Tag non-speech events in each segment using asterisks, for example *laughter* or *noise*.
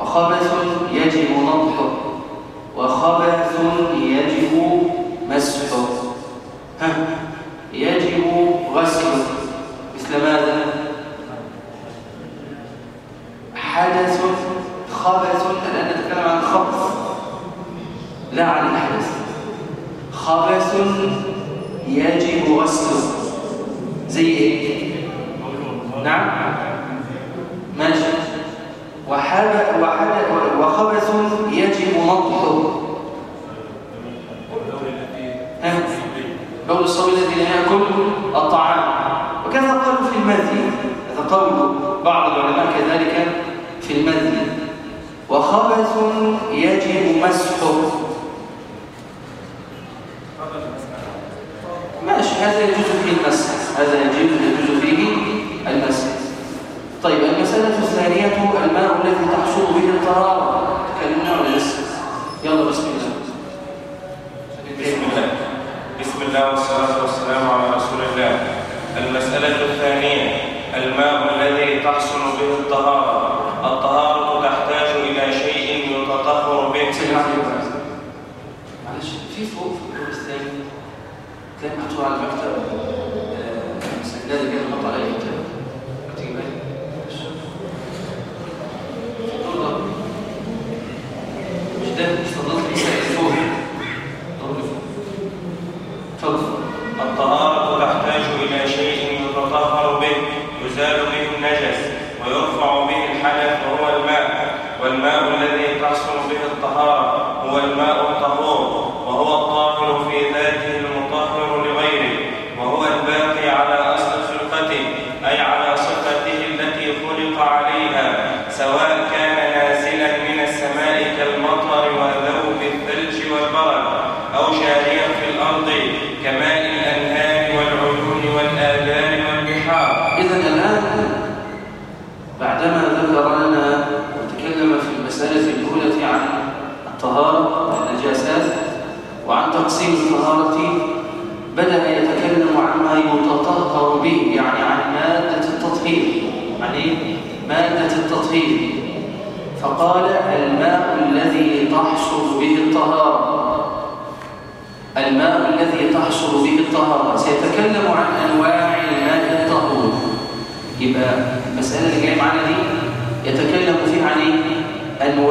وخبث يجب نضحه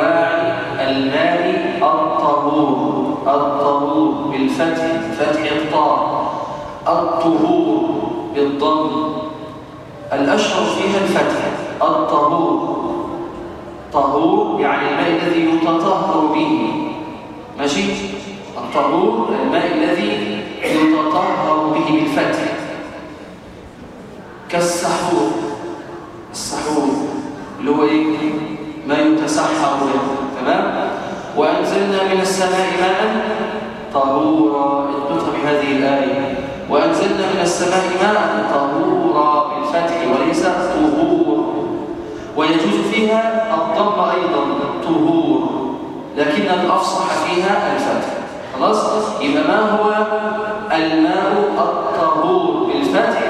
أنواع الماء الطهور الطهور بالفتح فتح الطاء الطهور بالضم. الأشهر فيها الفتح الطهور. طهور يعني الماء الذي يتطهر به. ماشي؟ الطهور الماء الذي يتطهر به بالفتح. كالسحور. السحور اللي هو إيه؟ ما يتسحر به تمام؟ وأنزلنا من السماء ماء طهورا. اربطها بهذه الآية. وأنزلنا من السماء ماء طهورا. بالفتح وليس طهور. ويجوز فيها الضم أيضا طهور. لكن الأفصح فيها الفتح. خلاص؟ يبقى ما هو الماء الطهور؟ بالفتح.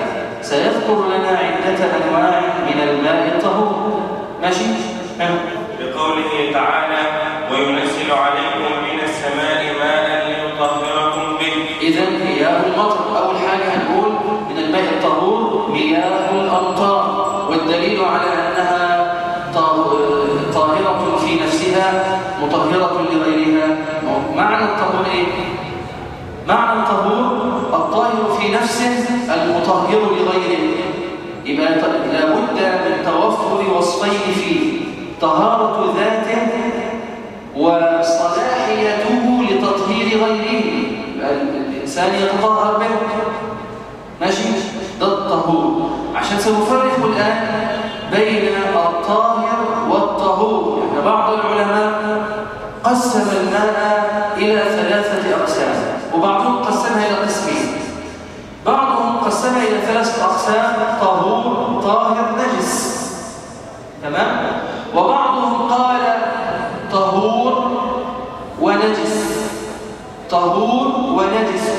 سيذكر لنا عدة أنواع من الماء الطهور. ماشي؟ لقوله تعالى وينزل عليكم من السماء ماء ليطهركم به. إذا مياه المطر أول حاجة هنقول من الماء الطهور مياه الأمطار والدليل على أنها طاهرة في نفسها مطهرة لغيرها. معنى الطهور إيه؟ معنى الطهور الطاهر في نفسه المطهر لغيره. يبقى لابد من توفر وصفين فيه. طهارة ذاته وصلاحيته لتطهير غيره. الإنسان يتطهر به. ماشي؟ ده الطهور عشان سنفرق الآن بين الطاهر والطهور. يعني بعض العلماء قسم الماء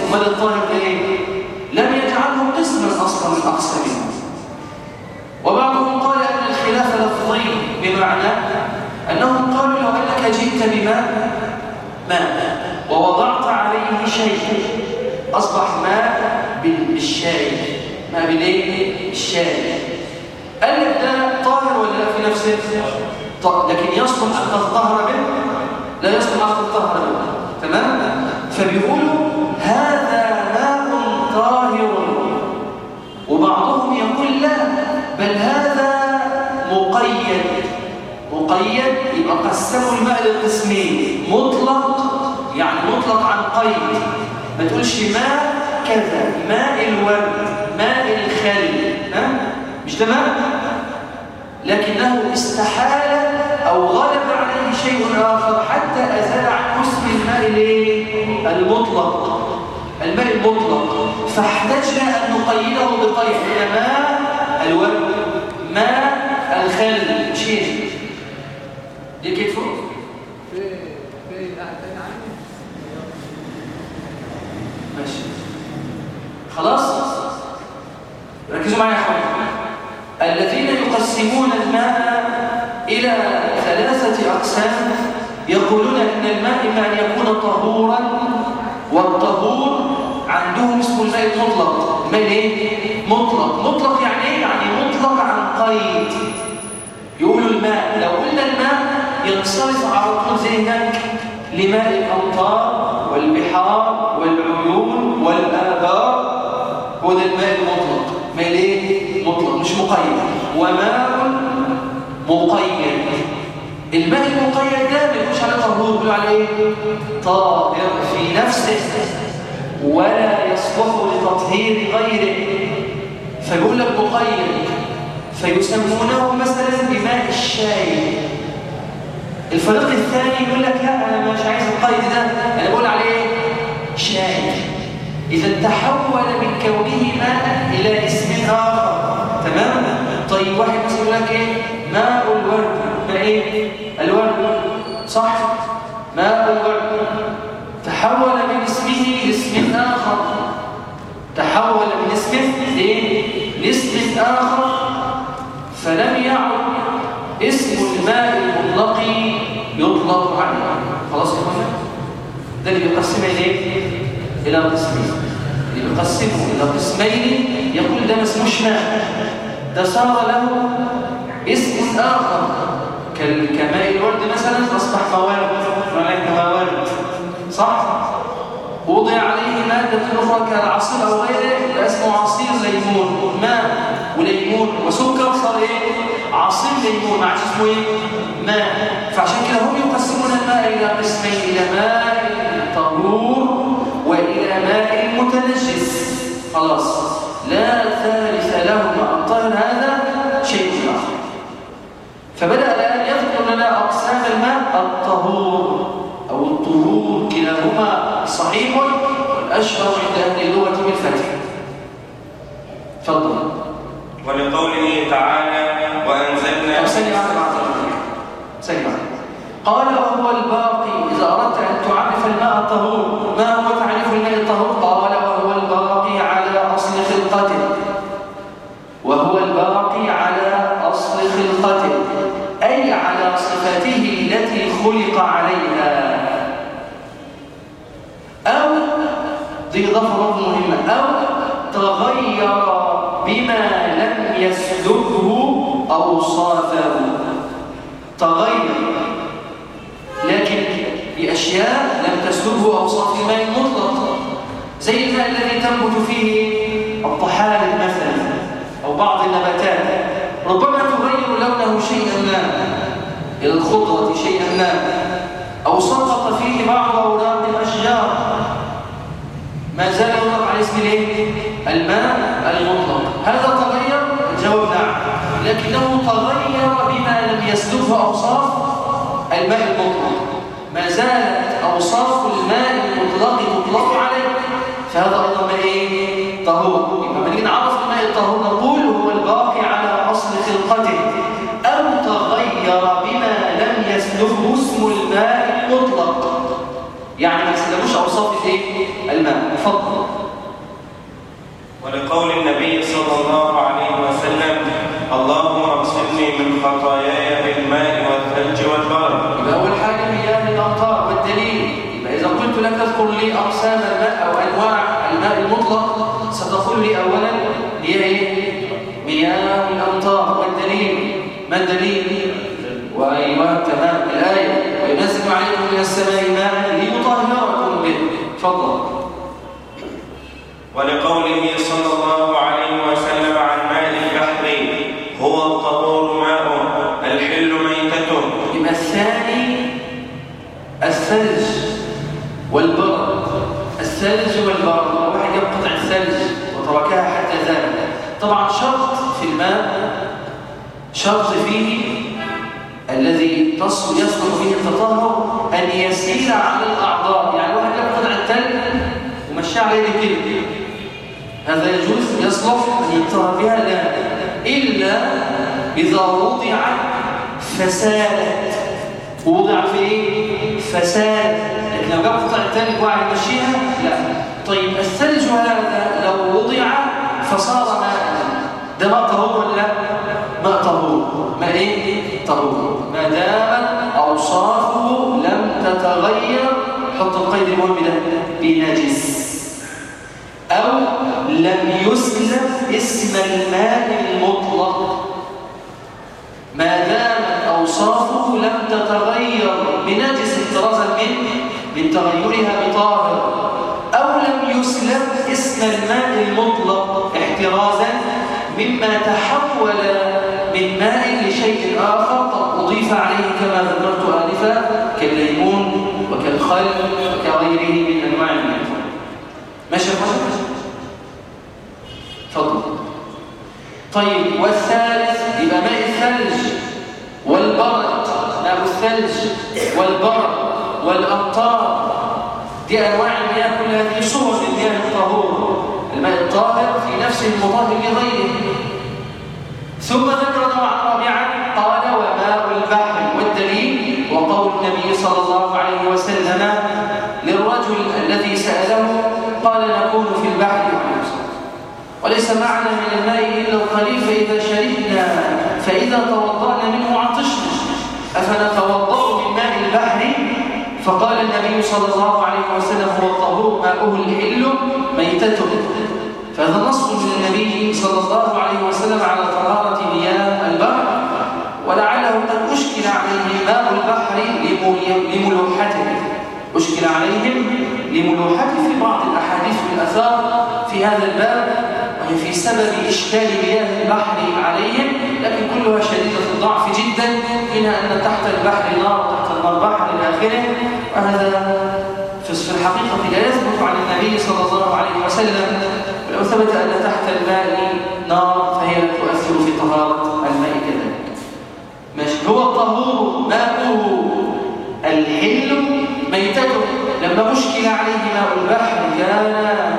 وماذا الطاهر ليه لم يجعله قسما أصلا من أقسامهم وبعضهم قال أن الخلاف لفظي بمعنى أنهم قالوا لو أنك جئت بماء ماء ووضعت عليه شيء أصبح ماء بالشاي ماء بالايه؟ الشاي قال ده طاهر ولا لا في نفسه؟ لكن يصلح أن تطهر به؟ لا يصلح أن تطهر به تمام؟ فبيقولوا مقيد يبقى قسموا الماء للقسمين. مطلق يعني مطلق عن قيد. ما تقولش ماء كذا ماء الورد ماء الخل ها؟ مش تمام لكنه استحال أو غلب عليه شيء آخر حتى أزال عن اسم الماء المطلق. الماء المطلق. فاحتجنا أن نقيده بقيد. ماء الورد ماء الخل شيء دي كيف ماشي. خلاص؟ ركزوا معايا يا أخوان. الذين يقسمون الماء إلى ثلاثة أقسام يقولون إن الماء إما أن يكون طهورا والطهور عندهم اسمه الماء المطلق الماء إيه مطلق. مطلق يعني إيه؟ يعني مطلق عن قيد. يقولوا الماء. لو قلنا الماء ينصرف طول ذهنك لماء الأمطار والبحار والعيون والآبار. هو ده الماء المطلق. ماء إيه مطلق مش مقيد. وماء مقيد. الماء المقيد ده ما يكونش عليه طهور بيقولوا عليه طاهر في نفسه. ولا يصلح لتطهير غيره. فيقول لك مقيد. فيسمونه مثلا بماء الشاي. الفريق الثاني يقول لك لا أنا مش عايز القيد ده. أنا بقول عليه شاي إذا تحول من كونه ماء إلى اسم آخر. تمام؟ طيب واحد مثلا يقول لك إيه؟ ماء الورد. ماء إيه؟ الورد. صح؟ ماء الورد. تحول من اسمه لاسم آخر. تحول من اسمه إيه؟ لاسم آخر. فلم يعد اسم الماء المطلق يطلق عنه خلاص يا اخوانا ده اللي بيقسمها اليه إلى قسمين. اللي بيقسمه إلى قسمين يقول ده ما اسموش ماء ده صار له اسم آخر. كماء الورد مثلا أصبح موارد هناك موارد صح؟ وضع عليه مادة أخرى كالعصير أو غيره اسمه عصير ليمون ماء وليمون وسكر صار إيه؟ عصير ليمون. ما اسمه إيه؟ ماء. فعشان كده هم يقسمون الماء إلى قسمين إلى ماء طهور وإلى ماء متنجس. خلاص. لا ثالث لهما. الطاهر هذا شيء آخر. فبدأ الآن يذكر لنا أقسام الماء. الطهور أو الطهور كلاهما صحيح والأشهر عند أهل اللغة بالفتح تفضل ولقوله تعالى وأنزلنا طب ثانية واحدة مع ثانية واحدة قال وهو الباقي إذا أردت أن تعرف الماء الطهور ما هو تعريف الماء الطهور قال وهو الباقي على أصل خلقته وهو الباقي على أصل خلقته أي على صفاته التي خلق عليها أو دي إضافة برضه مهمة أو تغير بما لم يسلبه أوصافه تغير لكن بأشياء لم تسلبه أوصاف الماء المطلق زي الماء الذي تنبت فيه الطحالب مثلا أو بعض النباتات. ربما تغير لونه شيئا ما إلى الخضرة شيئا ما أو سقط فيه بعض أوراق الأشجار. ما زال يطلق على اسم الإيه؟ الماء المطلق. هذا تغير؟ الجواب نعم. لكنه تغير بما لم يسلبه أوصاف الماء المطلق. ما زالت أوصاف تطلق عليه. فهذا أيضا إيه؟ طهور يبقى لما نعرف الماء الطهور نقول هو الباقي على أصل خلقته. أو تغير بما لم يسلبه اسم الماء المطلق؟ يعني ما يسلبوش أوصاف الايه؟ الماء تفضل ولقول النبي صلى الله عليه وسلم اللهم اغسلني من خطاياي بالماء والثلج والبرد يبقى أول حاجة مياه الأمطار والدليل يبقى إذا قلت لك اذكر لي أقسام الماء أو أنواع الماء المطلق ستقول لي أولا هي إيه؟ مياه الأمطار والدليل ما الدليل؟ وأيوه تمام الآية وينزل عليكم من السماء ماء ليطهركم به تفضل يده كده هذا يجوز يصلح أن يطهر بها لا إلا إذا وضع فسادت ووضع في إيه؟ فساد. لكن لو جاب قطع الثلج وقع يمشيها لا. طيب الثلج هذا لو وضع فصار ماء. ده ماء طهور ولا لا؟ ماء طهور. ماء إيه؟ طهور. ما دامت أوصافه لم تتغير حط القيد المهم ده بنجس. أو لم يسلم اسم الماء المطلق. ما دامت أوصافه لم تتغير بنجس احترازا من من تغيرها بطاهر أو لم يسلم اسم الماء المطلق احترازا مما تحول من ماء لشيء آخر أضيف عليه كما ذكرت آنفا كالليمون وكالخل وكغيره من أنواع الماء ماشي الحاجة؟ تفضل طيب والثالث يبقى ماء الثلج والبرد ماء الثلج والبرد والأمطار. دي أنواع المياه كل هذه صور للمياه الطهور. الماء الطاهر في نفسه المطهر لغيره. ثم ذكر نوعا رابعا قال وماء البحر والدليل وقول النبي صلى الله عليه وسلم للرجل الذي سأله قال نكون في البحر وليس معنا من الماء إلا القليل فإذا شربنا فإذا توضأنا منه عطشنا. أفنتوضأ من ماء البحر؟ فقال النبي صلى الله عليه وسلم هو الطهور ماؤه الحل ميتته فهذا نص من النبي صلى الله عليه وسلم على طهارة مياه البحر. ولعله قد أشكل عليه ماء البحر لملوحته. أشكل عليهم لملوحته في بعض الأحاديث والأثار في هذا الباب. في سبب إشكال مياه البحر عليهم لكن كلها شديدة الضعف جدا منها أن تحت البحر نار وتحت النار بحر إلى آخره وهذا في الحقيقة لا يثبت عن النبي صلى الله عليه وسلم. ولو ثبت أن تحت الماء نار فهي تؤثر في طهارة الماء كذلك ماشي هو الطهور؟ ماؤه؟ الحل ميتته. لما مشكل عليه ماء البحر كان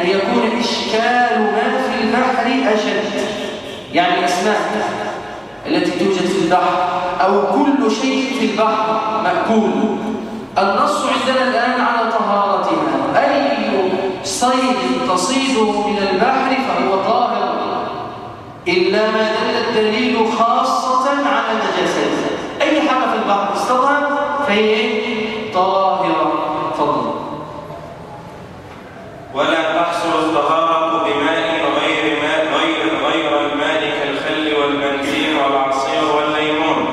أن يكون إشكال ما في البحر أشد. يعني الأسماك التي توجد في البحر أو كل شيء في البحر مأكول. النص عندنا الآن على طهارتها. أي صيد تصيده من البحر فهو طاهر. إلا ما دل الدليل خاصة على نجاسته. أي حاجة في البحر استطاع فهي طاهرة فضل ولا تحصل الطهارة بماء غير ماء غير غير الماء كالخل والبنزين والعصير والليمون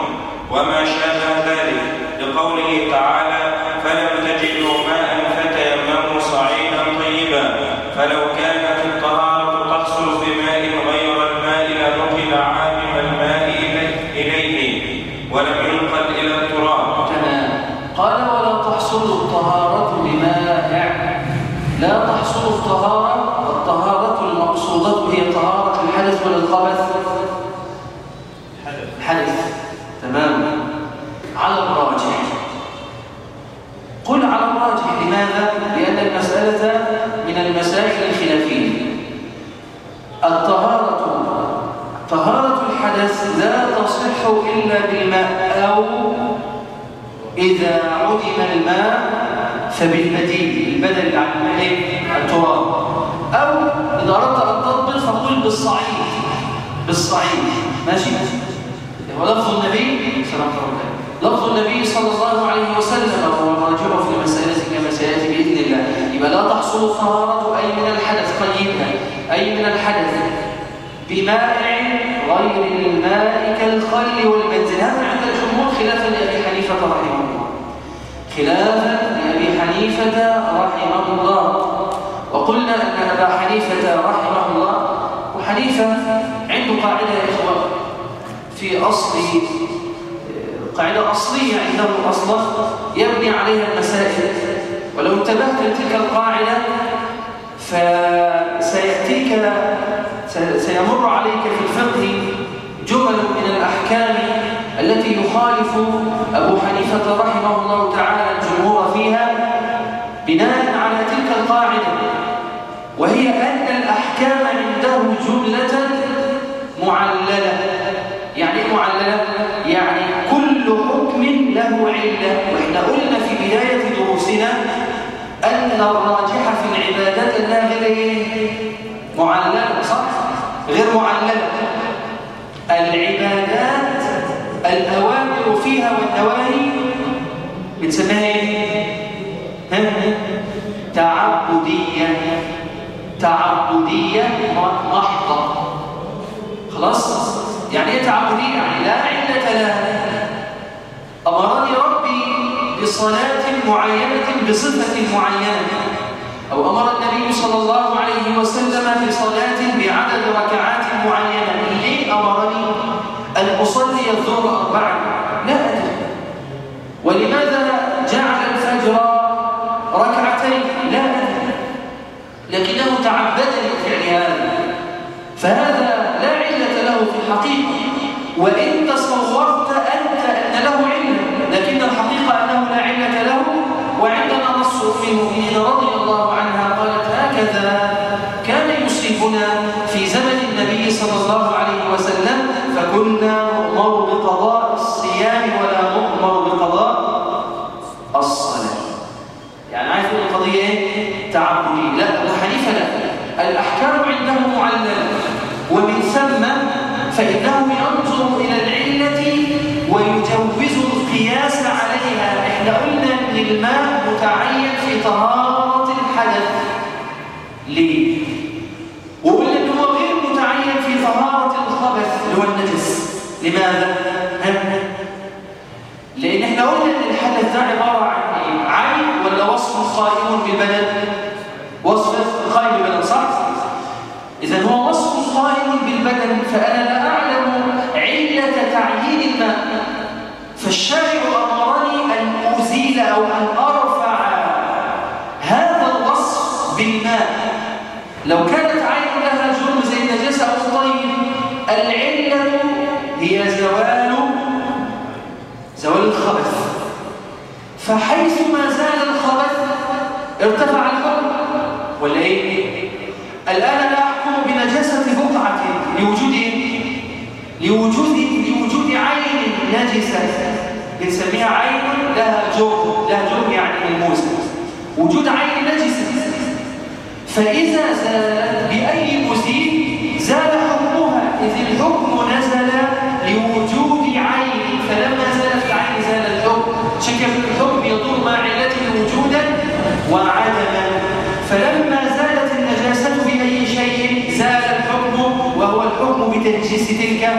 وما شابه ذلك لقوله تعالى فلم تجدوا ماء فتيمموا صعيدا طيبا فلو كانت الطهارة تحصل بماء غير الماء لنقل عامم الماء إليه- إليه ولم ينقل إلى التراب تمام قال ولا تحصل الطهارة بماء لا تحصل الطهارة الطهارة المقصودة هي طهارة الحدث ولا الخبث حدث تمام على الراجح قل على الراجح لماذا؟ لأن المسألة من المسائل الخلافية الطهارة طهارة الحدث لا تصح إلا بالماء أو إذا عدم الماء فبالبديل البدل عن التراب. أو إذا أردت أن تضبط فقل بالصعيد. بالصعيد. ماشي؟ النبي الله عليه وسلم. لفظ النبي صلى الله عليه وسلم وهو الراجع في المسألة كما بإذن الله. يبقى لا تحصل الطهارة أي من الحدث قيدها أي من الحدث. بماء غير الماء كالخل والبنزين هذا عند الجمهور خلافا لأبي حنيفة رحمه الله. خلافا حنيفة رحمه الله وقلنا أن أبا حنيفة رحمه الله وحنيفة عنده قاعدة يا إخوة في أصل قاعدة أصلية عنده أصلا يبني عليها المسائل. ولو انتبهت لتلك القاعدة فسيأتيك سيمر عليك في الفقه جمل من الأحكام التي يخالف أبو حنيفة رحمه الله تعالى الجمهور فيها. بناء على تلك القاعدة وهي أن الأحكام عنده جملة معللة يعني إيه معللة؟ يعني كل حكم له علة وإحنا قلنا في بداية دروسنا أن الراجح في العبادات أنها غير إيه؟ معللة صح؟ غير معللة العبادات الأوامر فيها والنواهي بنسميها إيه؟ تعبدية. تعبدية محضة. خلاص؟ يعني إيه تعبدية؟ يعني لا علة لها. أمرني ربي بصلاة معينة بصفة معينة. أو أمر النبي صلى الله عليه وسلم بصلاة بعدد ركعات معينة. ليه أمرني؟ أن أصلي الظهر أربعا. لا أدري. ولماذا جعل الفجر ركعتين لا أدري لكنه تعبدني بفعل هذا فهذا لا علة له في الحقيقة. وإن تصورت أنت أن له علة لكن الحقيقة أنه لا علة له. وعندنا نص من المؤمنين رضي الله عنها قالت هكذا كان يصيبنا في زمن النبي صلى الله عليه وسلم فكنا نؤمر بقضاء الصيام ولا نؤمر بقضاء الصلاة. يعني تقول القضية إيه؟ تعبدية لا أبو حنيفة لا الأحكام عنده معللة ومن ثم فإنه ينظر إلى العلة ويجوز القياس عليها إحنا قلنا أن الماء متعين في طهارة الحدث ليه؟ وقلنا ان هو غير متعين في طهارة الخبث اللي هو النجس لماذا؟ لأن إحنا قلنا إن الحدث ده عبارة عن إيه؟ عين ولا وصف قائم بالبدن؟ وصف قائم بالبدن صح؟ إذا هو وصف قائم بالبدن فأنا لا أعلم علة تعيين الماء. فالشارع أمرني أن أزيل أو أن أرفع هذا الوصف بالماء. لو كانت عين لها جرم زي النجاسة أو الطيب العلة هي زوال زوال الخبث. فحيث ما زال الخبث ارتفع الحكم ولا إيه؟ الآن لوجود لوجود عين نجسة. بنسميها عين لها جرم لها جرم يعني ملموسة وجود عين نجسة. فإذا زالت بأي مزيد زال حكمها إذ الحكم نزل لوجود عين. فلما زالت العين زال الحكم. شكل الحكم يدور مع علته وجودا وعدما فلما زالت النجاسة بأي شيء زال الحكم وهو بتنجيس تلك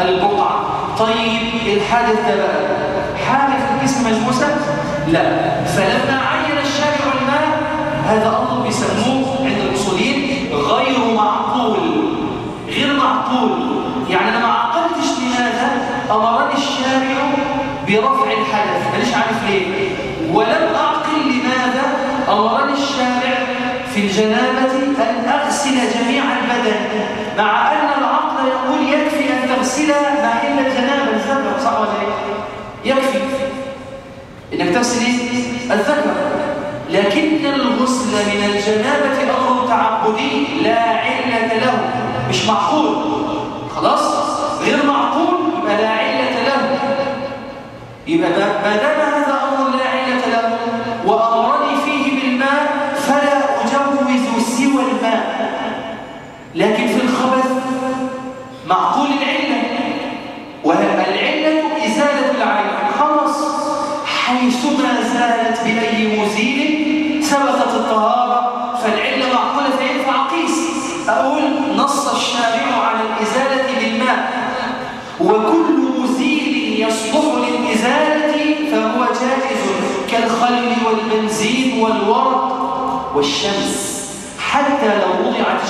البقعة. طيب الحادث ده بقى حادث الجسم مجموسة؟ لا. فلما عين الشارع الماء هذا أمر بيسموه عند الأصوليين غير معقول. غير معقول. يعني أنا ما عقلتش لماذا أمرني الشارع برفع الحدث. مانيش عارف ليه. ولم أعقل لماذا أمرني الشارع في الجنابة أن أغسل جميع البدن مع أن تغسل محل الجنابة الذكر صح ولا؟ يكفي. إنك تغسل الذكر. لكن الغسل من الجنابة أمر تعبدي لا علة له. مش معقول. خلاص؟ غير معقول. يبقى لا علة له. يبقى ما دام هذا أمر لا علة له وأمرني فيه بالماء فلا أجوز سوى الماء. لكن في الخبث معقول العلة والعلة إزالة العين خلاص حيثما زالت بأي مزيل ثبتت الطهارة فالعلة معقولة فينفع قيس. أقول نص الشارع على الإزالة بالماء وكل مزيل يصلح للإزالة فهو جائز كالخل والبنزين والورق والشمس. حتى لو وضعت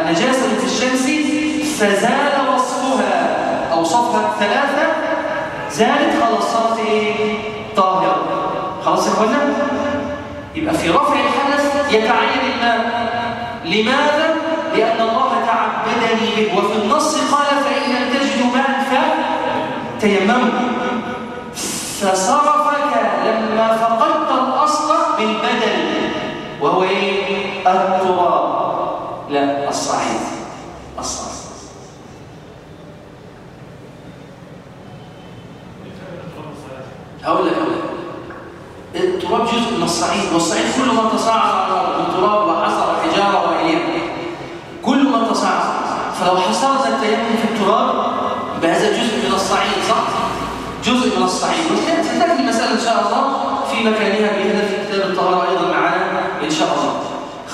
النجاسة في الشمس فزال وصفها أوصافها الثلاثة زالت خلاص صارت إيه؟ طاهرة. خلاص يا إخوانا؟ يبقى في رفع الحدث يتعين الماء. لماذا؟ لأن الله تعبدني به وفي النص قال فإن لم تجدوا ماء فتيمموا. فصرفك لما فقدت الاصل بالبدل وهو إيه التراب لا الصعيد الصعيد هقول لك هقول لك. التراب جزء من الصعيد والصعيد كل ما تصاعد على من تراب وحصر حجارة واليه كل ما تصاعد. فلو حصرت التيمم في التراب بهذا جزء من الصعيد صح؟ جزء من الصعيد. وستاتي المسألة إن شاء الله في مكانها بإذن في كتاب الطهارة أيضا معنا إن شاء الله.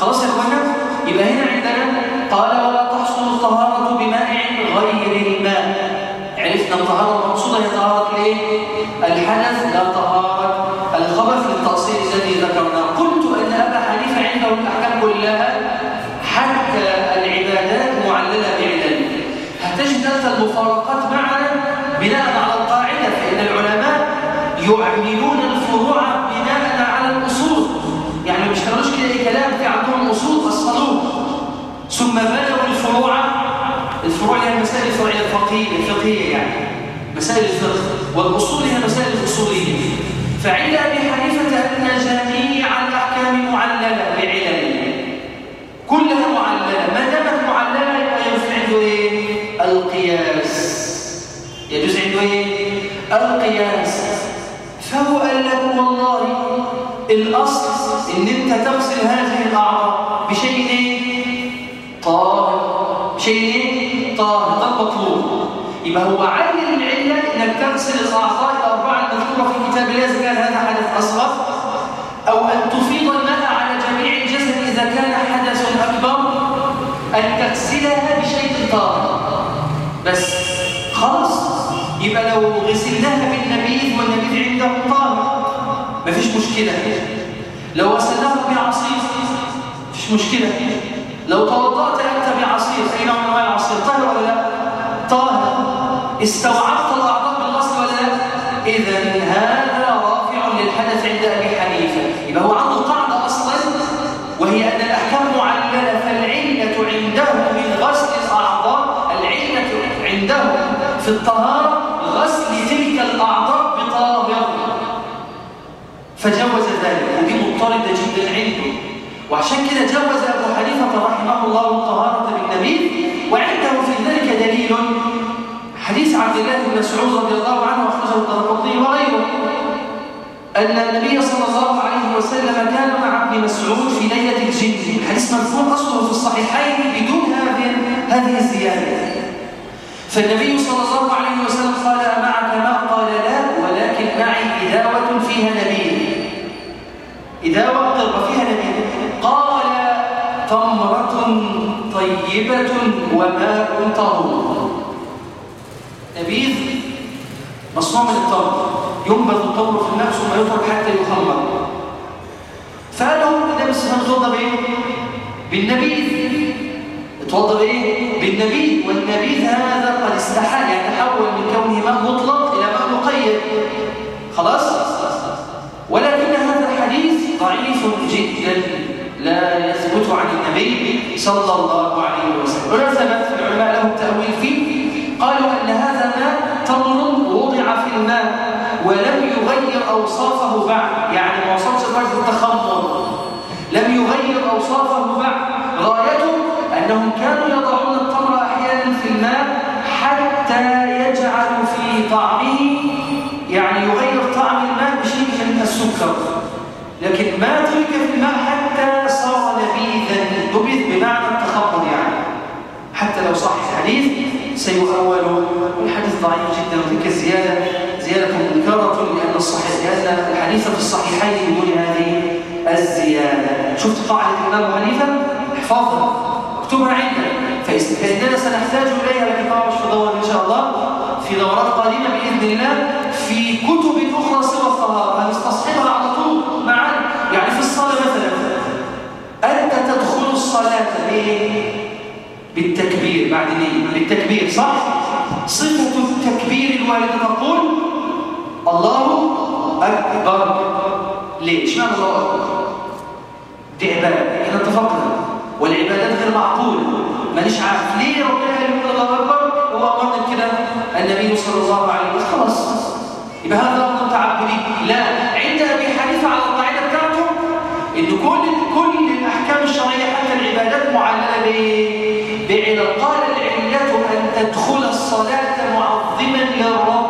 خلاص يا اخوانا يبقى هنا عندنا قال ولا تحصل الطهارة بمانع غير الماء. عرفنا الطهارة المقصودة هي طهارة الإيه؟ الحدث لا طهارة. الخبث للتأصيل الذي ذكرناه قلت أن أبا حنيفة عنده الأحكام كلها حتى العبادات معللة بعلل هتجد أنت المفارقات معنا؟ بناء على القاعدة فإن العلماء يعملون الفروع بناء على الأصول. يعني مش كانوش كده أي كلام في عندهم أصول أصلوه. ثم بنوا الفروع. الفروع هي المسائل الفرعية الفقهية الفقهية يعني. مسائل الفقه. والأصول هي مسائل الأصولية فعند أبي حنيفة أن جميع الأحكام معللة بعلل كلها معللة ما دامت معللة يبقى يجوز عنده إيه؟ القياس يجوز عنده إيه؟ القياس فهو قال لك والله الأصل إن أنت تغسل هذه الأعضاء بشيء إيه؟ طاهر بشيء إيه؟ طاهر ده المطلوب يبقى هو عين أن تغسل الآخار الأربعة المذكورة في كتاب الله إذا كان هذا حدث أصغر أو أن تفيض الماء على جميع الجسد إذا كان حدث أكبر أن تغسلها بشيء طاهر بس خلاص يبقى لو غسلناها بالنبيذ والنبيذ عنده طاهر مفيش مشكلة. لو غسلناها بعصير مفيش مشكلة. لو توضأت أنت بعصير أي نوع من العصير طاهر ولا لا؟ طاهر. استوعبت في الطهارة غسل تلك الأعضاء بطاهر فجوز ذلك. ودي مضطردة جدا عنده وعشان كده جوز أبو حنيفة رحمه الله الطهارة بالنبيذ وعنده في ذلك دليل. حديث عبد الله بن مسعود رضي الله عنه أخرجه الدرقطني وغيره. أن النبي صلى الله عليه وسلم كان مع ابن مسعود في ليلة الجن. الحديث مذكور أصله في الصحيحين بدون هذه هذه الزيادة. فالنبي صلى الله عليه وسلم قال أمعك ماء قال لا ولكن معي إداوة فيها نبيذ إداوة قرب فيها نبيذ قال تمرة طيبة وماء طهور. نبيذ مصنوع من التمر ينبذ التمر في الماء ثم يترك حتى يخمر. فقال له النبي صلى الله عليه وسلم؟ بالنبيذ اتوضى بايه؟ بالنبيذ والنبيذ هذا قد استحال يعني تحول من كونه ماء مطلق إلى ماء مقيد خلاص؟ ولكن هذا الحديث ضعيف جدا لا يثبت عن النبي صلى الله عليه وسلم ولا ثبت العلماء لهم تأويل فيه قالوا أن هذا ماء تمر وضع في الماء ولم يغير أوصافه بعد يعني ما وصلش درجة التخمر لم يغير أوصافه بعد غايته أنهم كانوا يضعون التمر أحيانا في الماء حتى يجعل في طعمه يعني يغير طعم الماء بشيء من السكر. لكن ما ترك في الماء حتى صار نبيذا نبذ بمعنى التخمر يعني. حتى لو صح الحديث سيؤول والحديث ضعيف جدا وتلك الزيادة زيادة منكرة لأن الصحيح لأن الحديث في الصحيحين بدون هذه الزيادة. شفت قاعدة الإمام حنيفة؟ احفظها. اكتبها عندك فإننا سنحتاج إليها لكن في دور إن شاء الله في دورات قادمة بإذن الله في كتب أخرى سوى الطهارة هنستصحبها على طول معا يعني في الصلاة مثلا أنت تدخل الصلاة؟ بالتكبير بعد نية بالتكبير صح؟ صفة التكبير الواردة تقول الله أكبر ليه؟ اشمعنى الله أكبر؟ دي عبادة إحنا اتفقنا والعبادات غير معقولة. مانيش عارف ليه ربنا قال يقول الله أكبر؟ هو أمرنا كده. النبي صلى الله عليه وسلم خلاص. يبقى هذا أمر تعبدي لا عند أبي حنيفة على القاعدة بتاعته إن كل كل الأحكام الشرعية حتى العبادات معللة بايه؟ بعلل قال العلة أن تدخل الصلاة معظما للرب.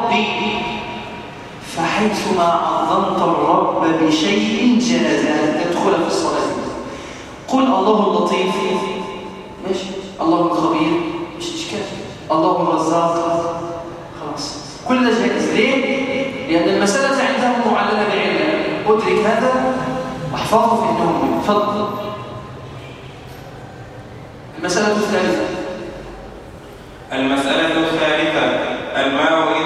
فحيثما عظمت الرب بشيء جاز أن تدخل في الصلاة. قل الله اللطيف. ماشي. الله الخبير. مش إشكال. الله الرزاق. خلاص. كل جائز. ليه؟ لأن المسألة عندهم معللة بعلة أدرك هذا وأحفظه في النوم تفضل. المسألة الثالثة. المسألة الثالثة. الماء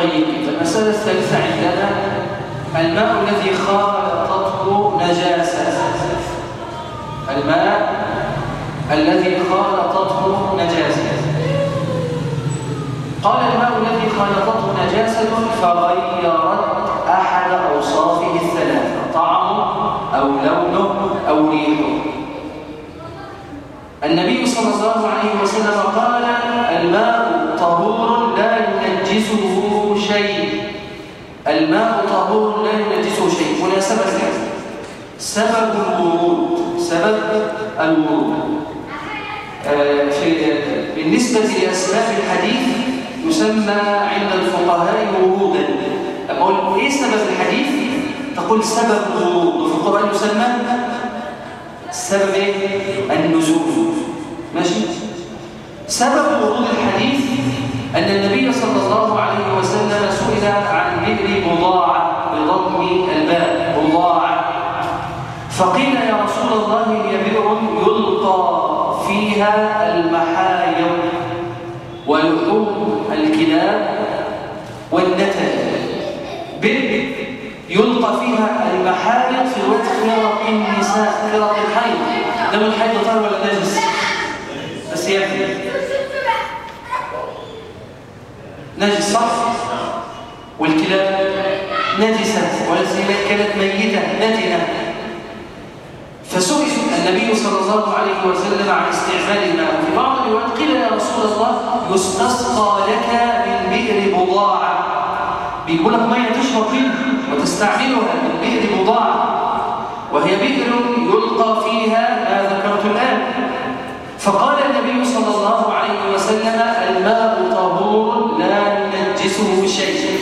طيب المسألة الثالثة عندنا الماء الذي خالطته نجاسة. الذي خالطته نجاسة. قال الماء الذي خالطته نجاسة فغيرت أحد أوصافه الثلاثة طعمه أو لونه أو ريحه. النبي صلى الله عليه وسلم قال الماء طهور لا ينجسه الماء طهور لا ينجسه شيء هنا سبب سبب الورود سبب الورود آه، في بالنسبة لأسباب الحديث يسمى عند الفقهاء ورودا. أقول إيه سبب الحديث؟ تقول سبب الورود وفي القرآن يسمى سبب النزول. ماشي؟ سبب ورود الحديث أن النبي صلى الله عليه وسلم سئل عن بئر بضاعة بضم الباء بضاعة فقيل يا رسول الله هي بئر يلقى فيها المحايم ولحوم الكلاب والنتن بئر يلقى فيها المحايم في وقت فرق النساء فرق الحيض. دم الحيض طهر ولا نجس؟ بس يكفي نجس صح؟ والكلاب نجسة كانت ميتة نتنة. فسئل النبي صلى الله عليه وسلم عن استعمال الماء. في بعض الروايات قيل يا رسول الله يستسقى لك من بئر بضاعة بيقول لك مية تشرب منها وتستعملها من بئر بضاعة وهي بئر يلقى فيها ما ذكرت الآن. فقال النبي صلى الله عليه وسلم الماء طهور لا ينجسه شيء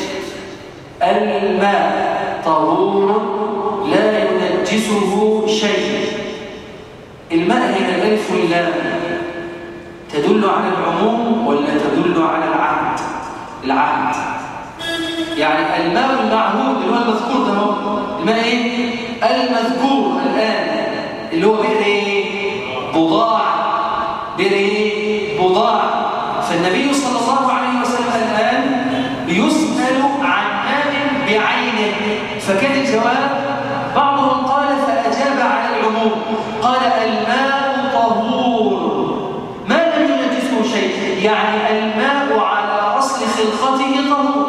الماء طهور لا ينجسه شيء. الماء هنا الالف واللام تدل على العموم ولا تدل على العهد. العهد. يعني الماء المعهود اللي هو المذكور ده الماء إيه؟ المذكور الآن. اللي هو بئر إيه؟ بضاعه بئر إيه؟ بضاعه فالنبي صلى الله عليه وسلم الآن بعينه فكان الجواب بعضهم قال فأجاب على العموم قال الماء طهور ما لم ينجسه شيء يعني الماء على أصل خلقته طهور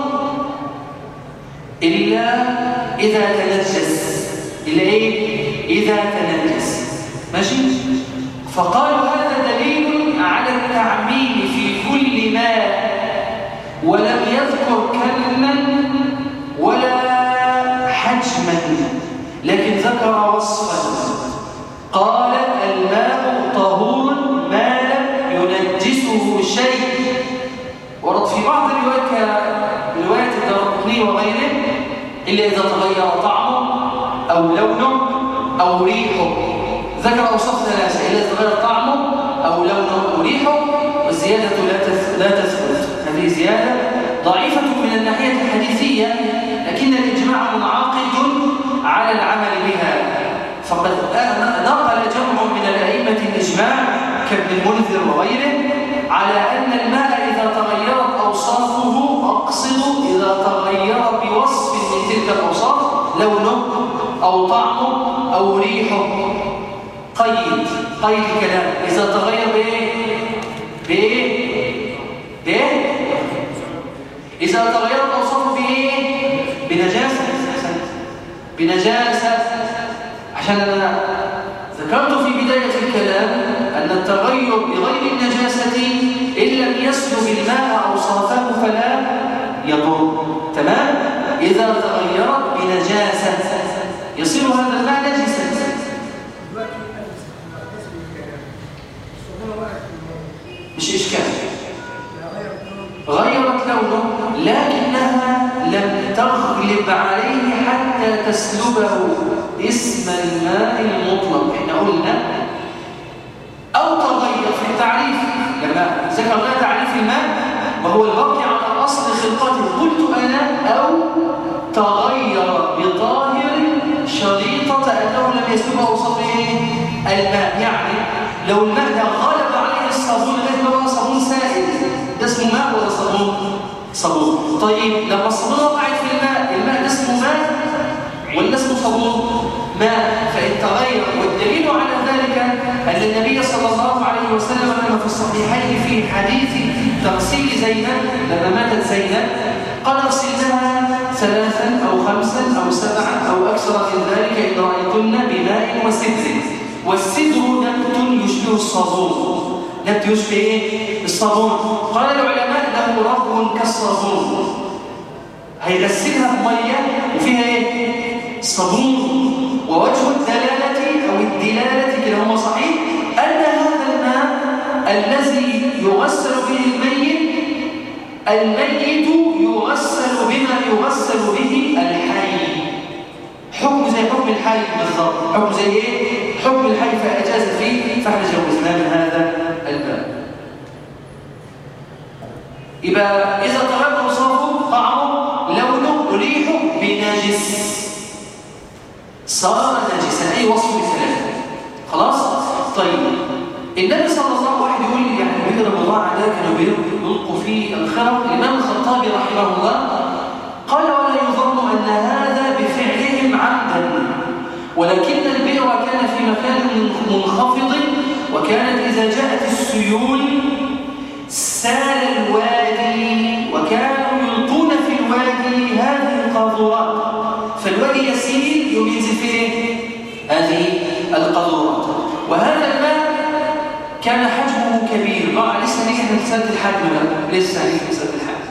إلا إذا تنجس إلا إيه؟ إذا تنجس ماشي؟ فقالوا هذا إذا تغير طعمه أو لونه أو ريحه. ذكر أوصاف ثلاثة إذا تغير طعمه أو لونه أو ريحه والزيادة لا تثبت هذه زيادة ضعيفة من الناحية الحديثية لكن الإجماع منعقد على العمل بها. فقد نقل جمع من الأئمة الإجماع كابن المنذر وغيره على أن الماء إذا تغيرت أوصافه أقصد إذا تغير بوصف تلك الأوصاف لونه أو طعمه أو ريحه قيد قيد الكلام إذا تغير بإيه؟ بإيه؟ بإيه؟ إذا تغيرت أوصافه بإيه؟ بنجاسة بنجاسة عشان أنا ذكرت في بداية الكلام أن التغير بغير النجاسة إن لم يسلب الماء أوصافه فلا يضر تمام؟ إذا تغيرت بنجاسة. يصير هذا الماء نجسا مش إشكال. غيرت لونه لكنها لم تغلب عليه حتى تسلبه اسم الماء المطلق. إحنا قلنا أو تغير في التعريف لما ذكرنا تعريف الماء وهو الباقي على أصل خلقته قلت أنا أو تغير بطاهر شريطة أنه لم يسلبه اوصاف الماء. يعني لو الماء ده غلب عليه الصابون ما بقى صابون سائل. ده اسمه ماء ولا صابون؟ صابون. طيب لما الصابون وقعت في الماء الماء ده اسمه ماء ولا اسمه صابون؟ ماء. فإن تغير والدليل على ذلك أن النبي صلى الله عليه وسلم كما في الصحيحين في حديث تغسيل زينب لما ماتت زينب قال اغسلناها ثلاثا أو خمسا أو سبعا أو أكثر من ذلك إن رأيتن بماء وسدر. والسدر نبت يشبه الصابون. نبت يشبه إيه؟ الصابون. قال العلماء له رب كالصابون. هيغسلها بمية وفيها إيه؟ صابون. ووجه الدلالة أو الدلالة كده هو صحيح أن هذا الماء الذي يغسل به الميت الميت يغسل بما يغسل به الحي. حكم زي حكم الحي بالضبط. حكم زي إيه؟ حكم الحي فإجاز فيه فإحنا جوزناه من هذا الباب. يبقى إذا تغير صرفه طعمه لونه ريحه بنجس. صار نجسا أي وصف للثلاثه خلاص؟ طيب. النبي صلى الله عليه وسلم يقول يعني بيضرب الله على كانوا بيلقوا فيه الخرق الإمام الخطابي رحمه الله ولكن البئر كان في مكان منخفض وكانت إذا جاءت السيول سال الوادي وكانوا يلقون في الوادي هذه القاذورات فالوادي يوم ينزل فيه هذه القاذورات وهذا الماء كان حجمه كبير. طبعا لسه نيجي مساله الحجم لسه نيجي مساله الحجم.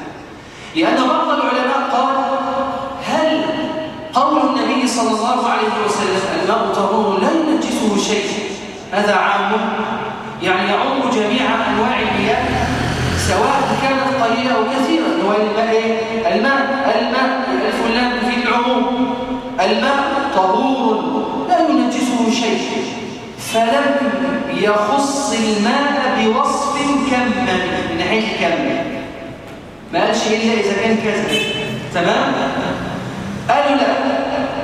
لأن بعض العلماء قال صلى الله عليه وسلم الماء طهور لا ينجسه شيء. هذا عام. يعني يعم جميع أنواع المياه سواء كانت قليلة أو كثيرة. هو الماء إيه؟ الماء. الماء. ألف واللام تفيد العموم. الماء طهور لا ينجسه شيء. فلم يخص الماء بوصف كما من ناحيه الكم ما قالش إلا إذا كان كذا. تمام؟ قالوا لا.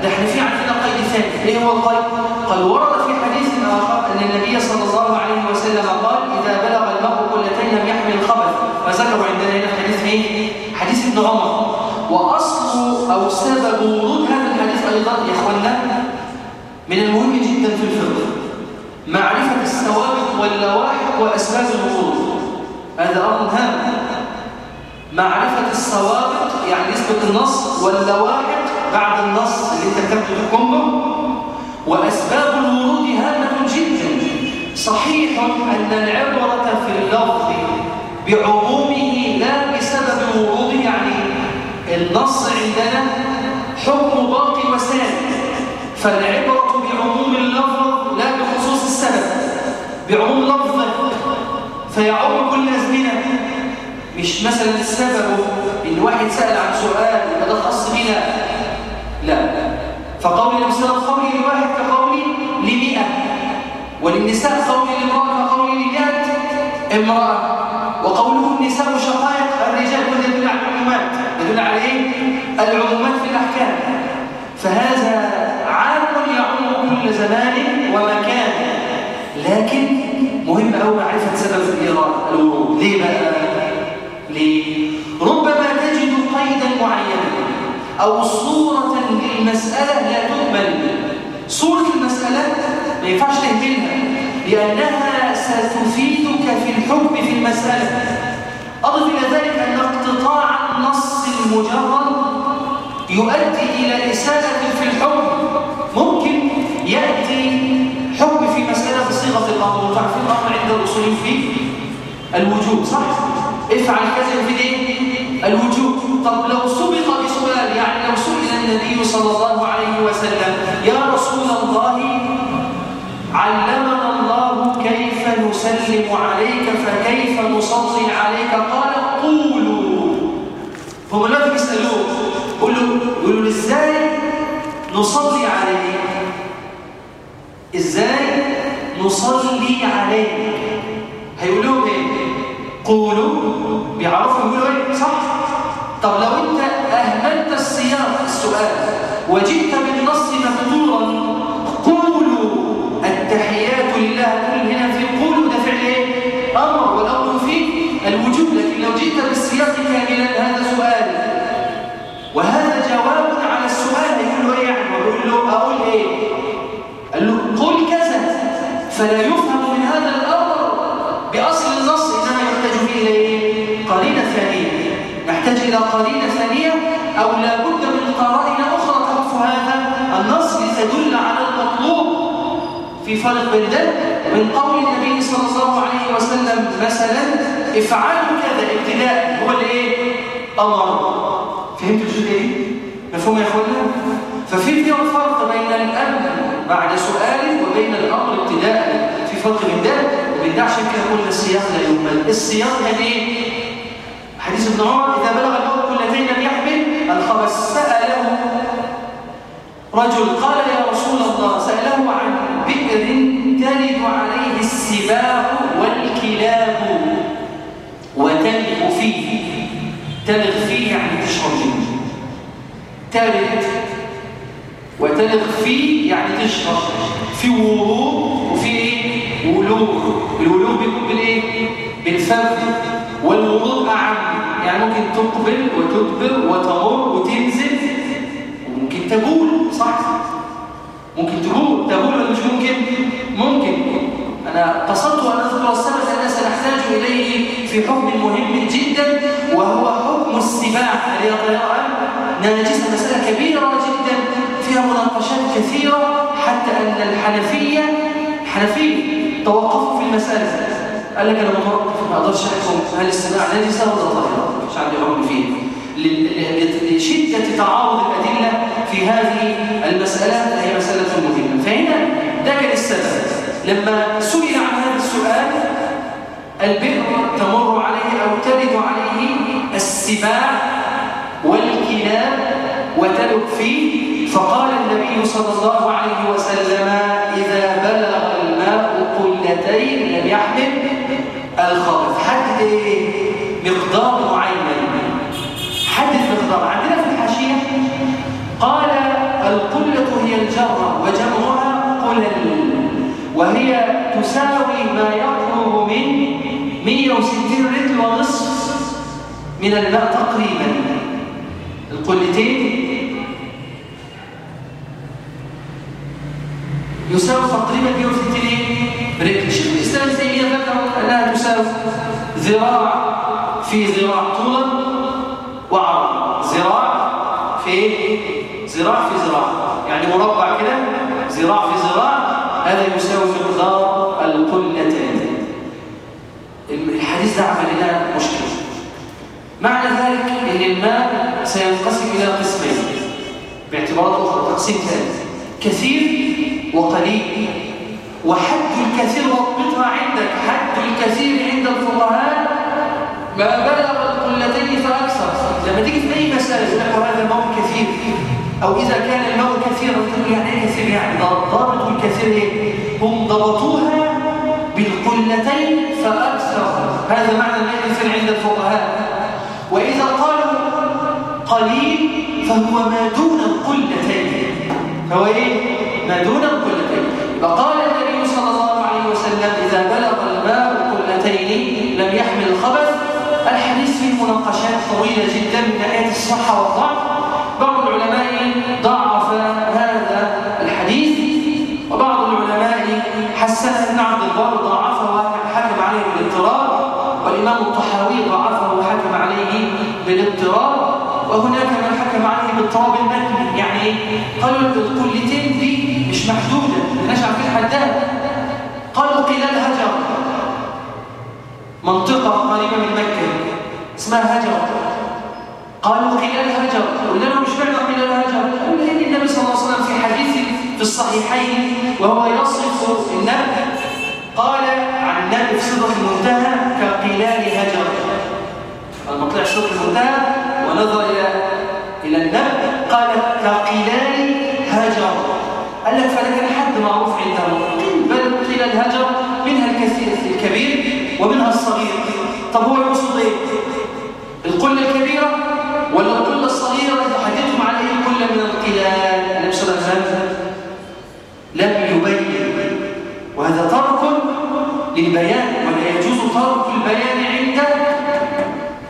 ده إحنا في عندنا قيد ثاني. إيه هو القيد قال ورد في حديث آخر أن النبي صلى الله عليه وسلم قال إذا بلغ الماء قلتين لم يحمل الخبث وذكروا عندنا هنا حديث إيه؟ حديث ابن عمر. وأصل أو سبب ورود هذا الحديث أيضا يا اخوانا من المهم جدا في الفقه. معرفة الثوابت واللواحق وأسباب الورود هذا أمر هام. معرفة السوابق يعني نسبة النص واللواحق بعد النص اللي انت كتبت تحكمه وأسباب الورود هامة جدا. صحيح أن العبرة في اللفظ بعمومه لا بسبب وروده يعني النص عندنا حكم باقي وسائل. فالعبرة بعموم اللفظ لا بخصوص السبب بعموم لفظه فيعم كل أزمنة. مش مثلا السبب إن واحد سأل عن سؤال ده خاص بنا لا. فقول النبي صلى الله عليه وسلم قولي لواحد كقولي لمئة. وللنساء قولي لامرأة كقولي لمئة امرأة. وقوله النساء شقائق الرجال كله يدل على العمومات. يدل على إيه؟ العمومات في الأحكام. فهذا عام يعم كل زمان ومكان. لكن مهم أوي معرفة سبب الإيراد الورود ليه بقى؟ ليه؟ ربما تجد قيدا معينا. أو صورة للمسألة لا تهمل. صورة المسألة ما ينفعش تهملها لأنها ستفيدك في الحكم في المسألة. أضف إلى ذلك أن اقتطاع النص المجرد يؤدي إلى إساءة في الحكم. ممكن يأتي حكم في مسألة بصيغة الأمر وتعرفين الأمر عند الأصولين فيه الوجوب صح؟ افعل كذا في إيه الوجوب طب لو سبق بسؤال يعني لو سئل النبي صلى الله عليه وسلم يا رسول الله علمنا الله كيف نسلم عليك فكيف نصلي عليك؟ قال قولوا. هم لا بيسألوه قولوا قولوا إزاي نصلي عليك؟ إزاي نصلي عليك؟ هيقولوا إيه قولوا. بيعرفوا يقولوا صح طب لو انت اهملت السياق السؤال وجئت بالنص مكتورا قولوا التحيات لله. كل هنا في قولوا ده فعل إيه؟ أمر. والأمر فيه الوجوب. لكن لو جئت بالسياق كاملا هذا سؤال. وهذا جواب على السؤال. يقول له إيه يعني؟ يقول له أقول إيه؟ قال له قل كذا فلا يفهم إلى قرينة ثانية أو لا بد من قرائن أخرى تخف هذا. النص لتدل على المطلوب في فرق بين ده من قول النبي صلى الله عليه وسلم مثلا افعلوا كذا ابتداء هو الايه أمر. فهمت الجزئية دي؟ مفهوم يا اخوانا ففي فرق بين الأمر بعد سؤال وبين الأمر ابتداء. في فرق بين ده وبين ده عشان كده قلنا السياق لا يهمل السياق يعني إيه؟ حديث ابن عمر إذا بلغ الوقت كلتين لم يحمل الخبث سأله رجل قال يا رسول الله سأله عن بئر تلد عليه السباع والكلاب وتلغ فيه. تلغ فيه يعني تشرب منه. تلد وتلغ فيه يعني تشرب. في وروب وفي إيه؟ ولوغ الولوغ بيكون بالإيه؟ بالفم. والوروب اعم يعني ممكن تقبل وتدبر وتمر وتنزل. وممكن تبول صح؟ ممكن تقول تقول ولا مش ممكن؟ ممكن. أنا قصدت أن أذكر السبب لأن سنحتاج إليه في حكم مهم جدا وهو حكم السباع. هل يا طيران ناجسه مسألة كبيرة جدا فيها مناقشات كثيرة حتى أن الحنفية الحنفيه توقفوا في المسألة. قال لك أنا ما أقدرش أحكم هل السباع ناجسه ولا طاهره مش عندي حكم فيه. لشدة تعارض الأدلة في هذه المسألة هي مسألة مهمة. فهنا ده كان السبب. لما سئل عن هذا السؤال البئر تمر عليه أو تلد عليه السباع والكلاب وتلد فيه. فقال النبي صلى الله عليه وسلم إذا بلغ الماء قلتين لم يحمل الخبث. حدد إيه؟ مقدار معين. حدد مقدار. عندنا في الحاشية قال القلة هي الجرة وجمعها قلل وهي تساوي ما يقرب من 160 لتر ونصف من الماء تقريبا. القلتين يساوي تقريبا 160 رتل شيخ الإسلام تيميه ذكر انها تساوي ذراع في ذراع طولا وعرضا ذراع في ذراع في ذراع. يعني مربع كده ذراع في ذراع هذا يساوي مقدار القلتين. الحديث ده عمل لنا مشكلة. معنى ذلك إن الماء سينقسم إلى قسمين باعتبارات أخرى تقسيم ثالث كثير وقليل. وحد الكثير واضبطها عندك حد الكثير عند الفقهاء ما بلغ القلتين فأكثر. لما تيجي في أي مسألة يقول لك هذا الماء كثير أو إذا كان الماء كثيرا تقول يعني إيه كثير يعني؟ ضابط الكثير إيه هم ضبطوها بالقلتين فأكثر. هذا معنى كثير عند الفقهاء. وإذا قالوا قليل فهو ما دون القلتين. فهو إيه؟ ما دون القلتين. فقال الماء قلتين لم يحمل الخبث. الحديث فيه مناقشات طويلة جدا من ناحية الصحة والضعف. بعض العلماء ضعف هذا الحديث وبعض العلماء حسن ابن عبد البر ضعفه وحكم عليه بالاضطراب والإمام الطحاوي ضعفه وحكم عليه بالاضطراب. وهناك من حكم عليه باضطراب المتن يعني قالوا الكلتين دي مش محدوده مالناش عارفين حدها قالوا قلال هجر منطقه قريبه من مكه اسمها هجر. قالوا قلال هجر قلنا لهم مش معنى قلال هجر قالوا إن النبي صلى الله عليه وسلم في حديث في الصحيحين وهو يصف النبي قال عن النبي في صدق المنتهى كقلال هجر. لما طلع صدق المنتهى ونظر إلى إلى النبي قال كقلال هجر. قال لك فده كان حد معروف عندهم بل قلال هجر منها الكثير الكبير ومنها الصغير. طب هو يقصد إيه؟ القله الكبيرة ولا القله الصغيرة؟ اللي تحدثهم على إيه القله من القلال. النبي صلى الله عليه وسلم لم يبين. وهذا ترك للبيان ولا يجوز ترك البيان عند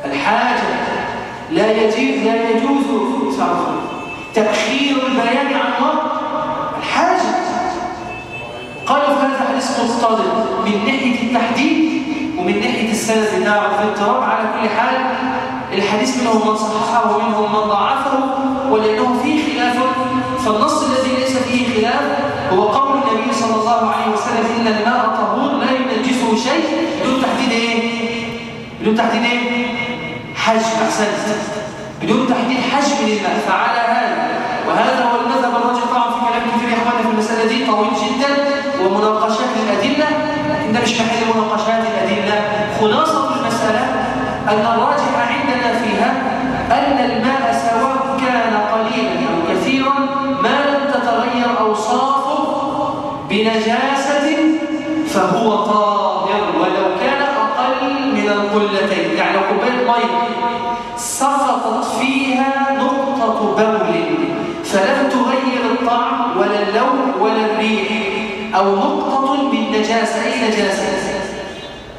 الحاجة. لا يجوز لا يجوز تأخير البيان عن وقت الحاجة. قالوا هذا حديث مضطرد من ناحية التحديد ومن ناحية السند في اضطراب على كل حال الحديث منهم من صححه ومنهم من ضعفه ولأنه فيه خلاف فالنص الذي ليس فيه خلاف هو قول النبي صلى الله عليه وسلم إن الماء طهور لا ينجسه شيء بدون تحديد إيه؟ بدون تحديد إيه؟ حجم أحسنت بدون تحديد حجم للماء فعلى هذا وهذا هو المذهب الراجح طبعا في كلام كثير يا اخوانا في المسألة دي طويل جدا ومناقشات الأدلة ده مش محل مناقشات الأدلة خلاصة المسألة أن الراجح عندنا فيها أن الماء سواء كان قليلا أو كثيرا ما لم تتغير أوصافه بنجاسة فهو طاهر ولو كان أقل من القلتين. يعني كوباية مية سقطت فيها نقطة بول فلم تغير الطعم ولا اللون ولا الريح أو نقطة نجاسة أي نجاسة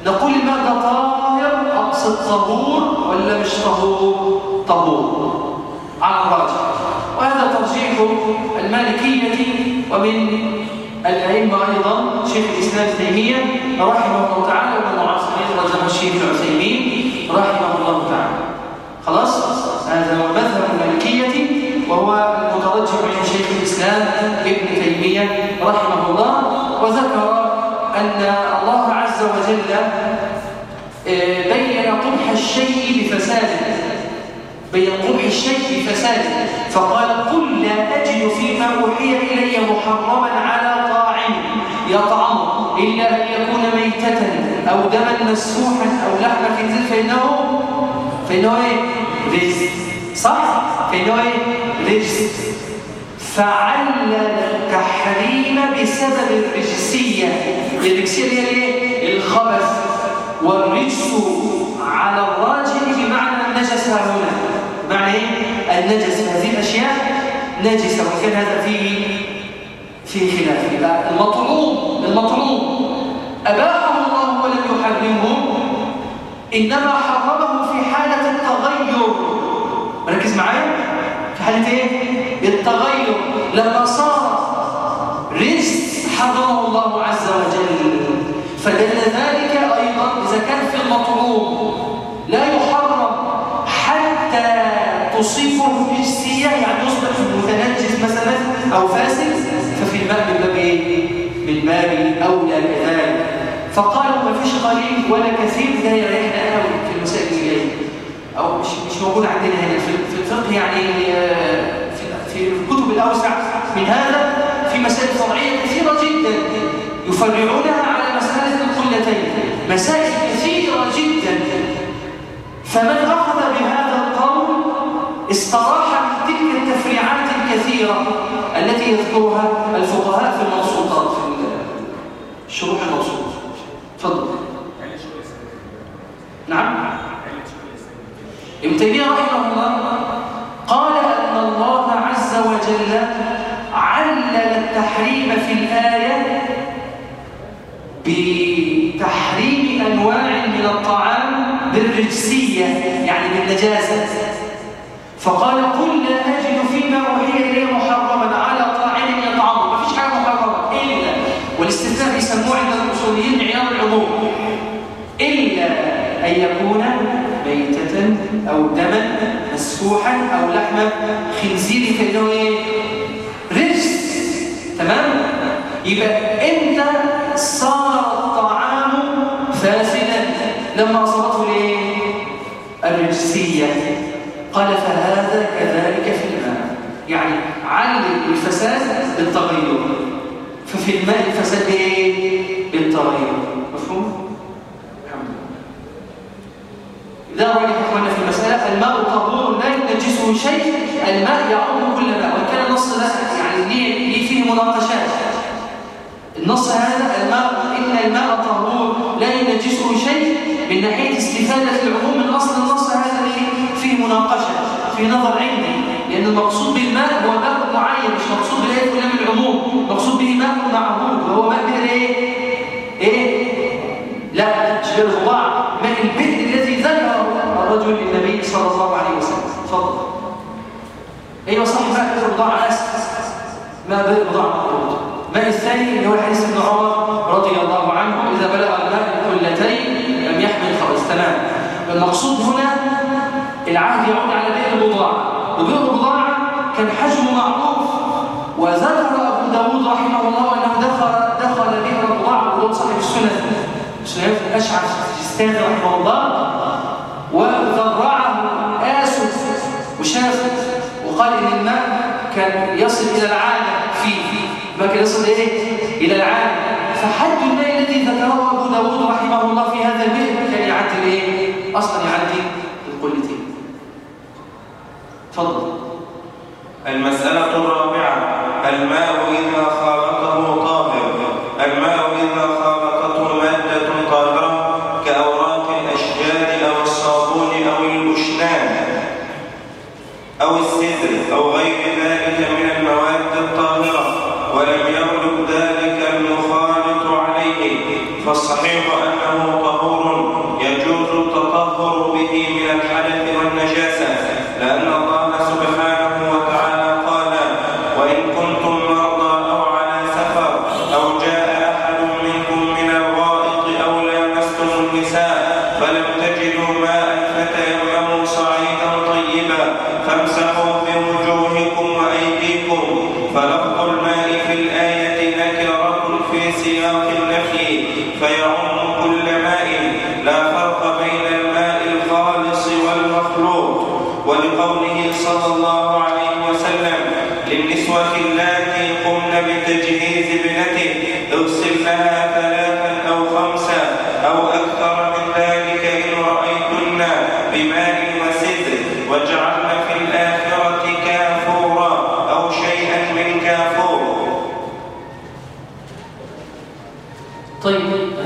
نقول الماء طاهر أقصد طهور ولا مش طهور طهور على الراجح. وهذا ترجيح المالكية ومن الأئمة أيضا شيخ الإسلام تيمية رحمه الله تعالى ومن معاصرين رجل الشيخ العثيمين رحمه الله تعالى. خلاص؟ هذا هو مذهب المالكية وهو المترجح عند شيخ الإسلام ابن تيمية رحمه الله وذكر أن الله عز وجل بين قبح الشيء بفساده بين قبح الشيء بفساده فقال قل لا أجد فيما أوحي إلي محرما على طاعم يطعمه إلا أن يكون ميتة أو دما مسفوحا أو لحم خنزير فإنه فإنه إيه؟ رزق صح؟ فإنه إيه؟ رزق فعلل التحريم بسبب الرجسية. الرجسية اللي هي؟ الخبث والرجس على الراجل بمعنى النجس هنا. معنى إيه؟ النجس. هذه الأشياء نجسة وكان هذا فيه فيه خلاف. يبقى المطعوم المطعوم أباحه الله ولم يحرمه إنما حرمه في حالة التغير. ركز معايا. حالة إيه؟ التغير لما صار رزق حرمه الله عز وجل فدل ذلك أيضا إذا كان في المطعوم لا يحرم حتى تصيبه الجنسية يعني يصبح متنجس مثلا أو فاسد ففي الماء من باب إيه؟ من باب أولى كذلك فقالوا ما فيش قليل ولا كثير ده يريحنا قوي في المسائل اللي جاية أو مش مش موجود عندنا هنا. في في الفقه يعني في في الكتب الأوسع من هذا في مسائل فرعية كثيرة جدا يفرعونها على مساله القلتين مسائل كثيرة جدا. فمن أخذ بهذا القول استراح من تلك التفريعات الكثيرة التي يذكرها الفقهاء في المبسوطات في الشروح المبسوطه تفضل. نعم. ابن تيمية رحمه الله قال أن الله عز وجل علل التحريم في الآية بتحريم أنواع من الطعام بالرجسية يعني بالنجاسة. فقال قل لا أجد فيما أوحي إلي محرما على طاعم يطعمه. ما فيش حاجة محرمة إلا والاستثناء بيسموه عند الأصوليين عيار العموم إلا أن يكون أو دما مسفوحا أو لحم خنزير فانه إيه؟ رجس. تمام؟ يبقى إمتى صار الطعام فاسدا لما أصابته الإيه؟ الرجسية. قال فهذا كذلك في الماء. يعني علل الفساد بالتغير. ففي الماء الفساد إيه؟ بالتغير. مفهوم؟ الحمد لله. إذا رايح اخوانا في الماء طهور لا ينجسه شيء. الماء يعم كل ماء وإن كان النص ده يعني ليه فيه مناقشات؟ النص هذا الماء إن الماء طهور لا ينجسه شيء. من ناحية استفادة العموم من اصل النص هذا فيه مناقشة في نظر عندي. لأن المقصود بالماء هو ماء معين مش مقصود بالايه كلها من العموم. مقصود به ماء معهود وهو ماء إيه؟ إيه؟ لا مش الضباع ماء البئر تفضل. أيوه صح ماء بئر الضباع اسف ماء بئر الضباع مقصود الماء الثاني اللي هو حديث ابن عمر رضي الله عنه إذا بلغ الماء القلتين لم يحمل خبز تمام. المقصود هنا العهد يعود على بئر البضاعة. وبئر البضاعة كان حجمه معروف. وذكر أبو داود رحمه الله أنه دخل دخل بئر البضاعة ودول صاحب السنن سليمان الأشعث السيستاني رحمه الله. وذرعه آسف وشافه وقال إن الماء كان يصل إلى العالم فيه ما كان يصل إيه؟ إلى العالم فحد الماء الذي ذكره أبو داود رحمه الله في هذا البئر كان يعدي الإيه؟ أصلا يعدي القلتين تفضل المسألة الرابعة الماء إذا خالطه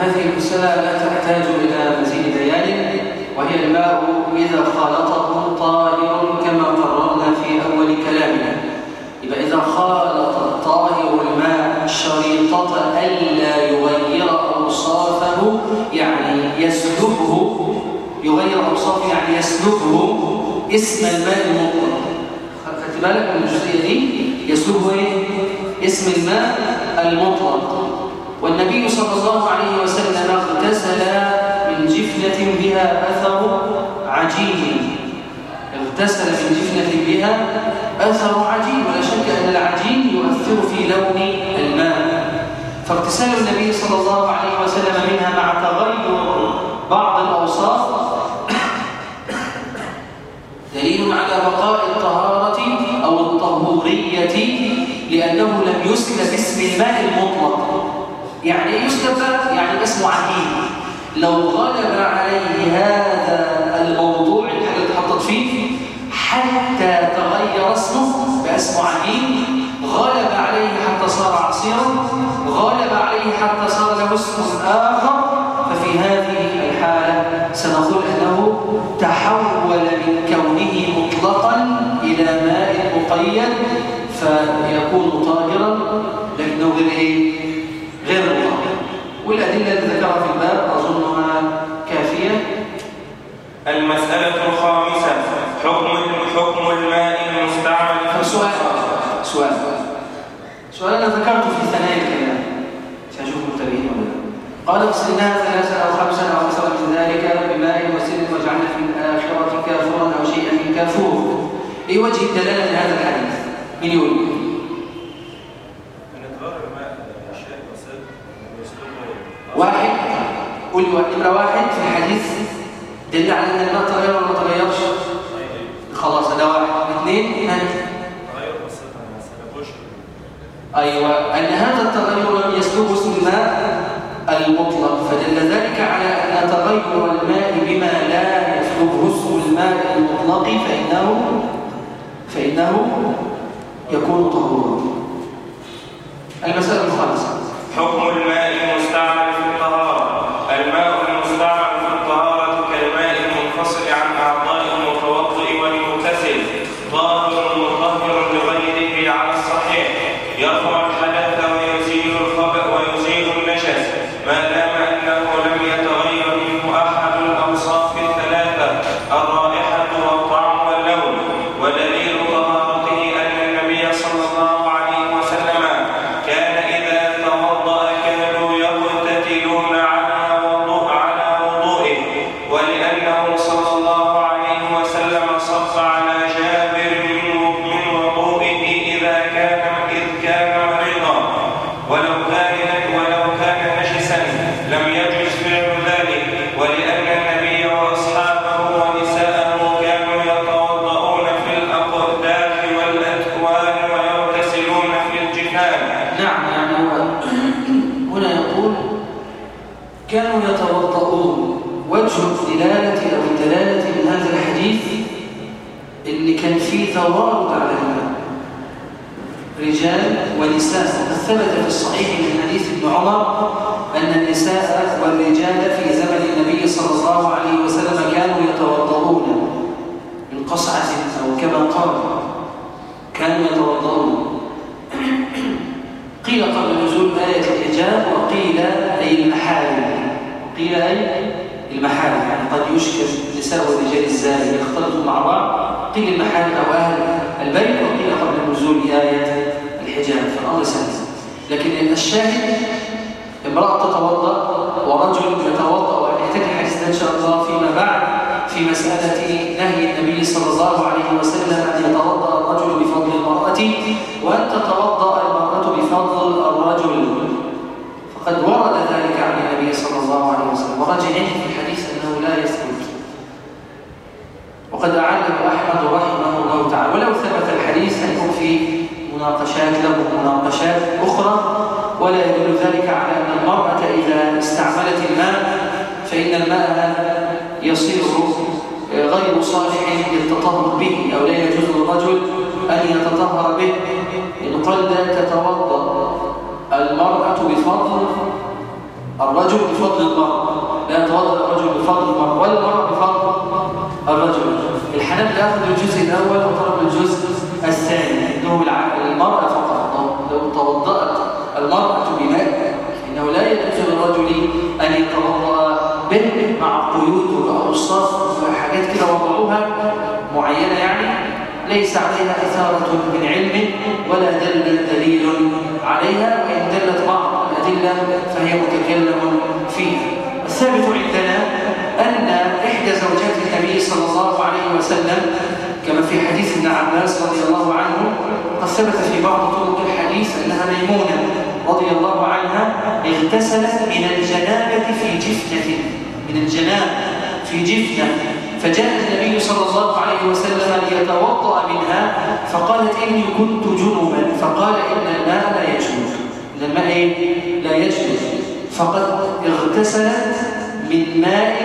هذه المسألة لا تحتاج إلى مزيد بيان وهي الماء إذا خالطه طاهر كما قررنا في أول كلامنا. يبقى إذا خالط الطاهر الماء شريطة ألا يغير أوصافه يعني يسلبه. يغير أوصافه يعني يسلبه. اسم الماء المطلق خدت بالك من الجزئية دي؟ يسلبه إيه؟ اسم الماء المطلق. والنبي صلى الله عليه وسلم اغتسل من جفنة بها أثر عجين. اغتسل من جفنة بها أثر عجين. ولا شك أن العجين يؤثر في لون الماء. فاغتسال النبي صلى الله عليه وسلم منها مع تغير بعض الأوصاف. دليل على بقاء الطهارة أو الطهورية لأنه لم يسلب اسم الماء المطلق. يعني إيه بقى؟ يعني اسمه عجين لو غلب عليه هذا الموضوع اللي اتحطت فيه حتى تغير اسمه بقى اسمه عجين غلب عليه حتى صار عصيرا غلب عليه حتى صار له اسم آخر ففي هذه الحالة سنقول أنه تحول من كونه مطلقا إلى ماء مقيد فيكون طاهرا لكنه غير إيه؟ والأدلة اللي ذكرها في الباب أظنها كافية. المسألة الخامسة حكم حكم الماء المستعمل. في سؤال سؤال سؤال. أنا ذكرته في ثنايا الكلام سأشوف منتبهين ولا لا. قال اغسلناها ثلاثة أو خمسة أو أكثر من ذلك بماء وسر وجعلنا في الآخرة كافورا أو شيئا من كافور. إيه وجه الدلالة لهذا الحديث؟ من يقول؟ واحد. قول لي واحد. نمرة واحد في الحديث. دل على أن الماء تغير ولا ما تغيرش؟ خلاص ده واحد. اثنين هات أيوة. أن هذا التغير لم يسلبه اسم الماء المطلق فدل ذلك على أن تغير الماء بما لا يسلبه اسم الماء المطلق فإنه فإنه يكون طهورا. المسألة الخامسة. حكم الماء المستعمل في الطهارة. الماء المستعمل في الطهارة كالماء المنفصل عن أعضاء المتوضئ والمغتسل. طاهر مطهر لغيره على الصحيح. يرفع الحدث ويزيل الخبأ ويزيل النجس ما دام أنه لم يتغير منه أحد الأوصاف الثلاثة الرائحة والطعم واللون ودليل طهارته أن النبي صلى الله عليه وسلم كان إذا كانوا يتوضؤون وجه الدلالة أو الدلالة من هذا الحديث إن كان فيه توارد على الماء رجال ونساء ثبت في الصحيح من حديث ابن عمر أن النساء والرجال في زمن النبي صلى الله عليه وسلم كانوا يتوضؤون من قصعة أو كما قال كانوا يتوضؤون قيل قبل نزول آية الحجاب وقيل أي المحارم قيل أي المحارم يعني قد يشكل النساء والرجال يختلطوا مع بعض. قيل المحارم أو أهل البيت وقيل قبل نزول آية الحجاب فالأمر سهل. لكن الشاهد امرأة تتوضأ ورجل يتوضأ ويحتاج الحديث إن شاء الله فيما بعد في مسألة نهي النبي صلى الله عليه وسلم أن يتوضأ الرجل بفضل المرأة وأن تتوضأ المرأة بفضل الرجل. فقد ورد ذلك عن النبي صلى الله عليه وسلم. وراجع في الحديث أنه لا يثبت وقد أعله أحمد رحمه الله تعالى ولو ثبت الحديث هيكون في مناقشات له مناقشات أخرى ولا يدل ذلك على أن المرأة إذا استعملت الماء فإن الماء يصير غير صالح للتطهر به أو لا يجوز للرجل أن يتطهر به. إن لا تتوضأ المرأة بفضل الرجل بفضل المرأة لا يتوضأ الرجل بفضل المرأة ولا المرأة بفضل الرجل. الحنابلة أخذوا الجزء الأول وطلبوا الجزء الثاني عندهم المرأة فقط. لو توضأت المرأة بماء إنه لا يجوز للرجل أن يتوضأ به مع قيود وأوصاف وحاجات كده وضعوها معينة يعني ليس عليها إثارة من علم ولا دل دليل عليها وإن دلت بعض الأدلة فهي متكلم فيها الثابت عندنا أن إحدى زوجات النبي صلى الله عليه وسلم كما في حديث ابن عباس رضي الله عنه قد ثبت في بعض طرق الحديث أنها ميمونة. رضي الله عنها اغتسلت من الجنابة في جفنة من الجنابة في جفنة. فجاء النبي صلى الله عليه وسلم ليتوضأ منها فقالت إني كنت جنوبا فقال إن الماء لا يجوز. إن الماء لا يجوز. فقد اغتسلت من ماء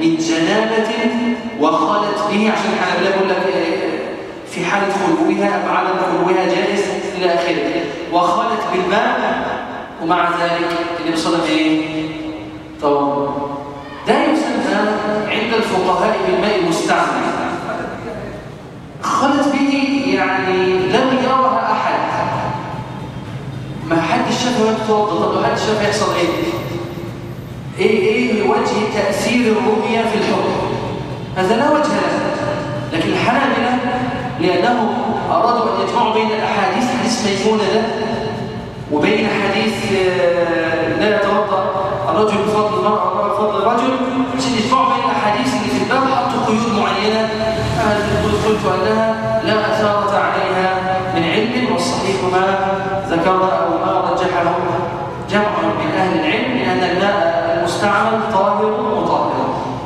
من جنابة وخلت به. عشان بيقول لك في حالة خلوها أم عدم خلوها جائز إلى آخره. وخلت بالماء ومع ذلك النبي صلى الله إيه؟ طبعا ده يسمى عند الفقهاء بالماء المستعمل. خلت به يعني لم يرها أحد. ما حد شافها تتوضا طب حد شافها يحصل إيه؟ إيه إيه وجه تأثير الرؤية في الحكم؟ هذا لا وجه له. لكن الحنابلة لأنهم أرادوا أن يجمعوا بين الأحاديث حديث ميمونة ده وبين حديث لا يتوضأ الرجل بفضل المرأة والمرأة بفضل الرجل. عشان يجمعوا بين الأحاديث اللي في الباب حطوا قيود معينة. قلت أنها لا أثارة عليها من علم والصحيح ما ذكر أو ما رجحه جمع من أهل العلم لأن الماء المستعمل طاهر مطهر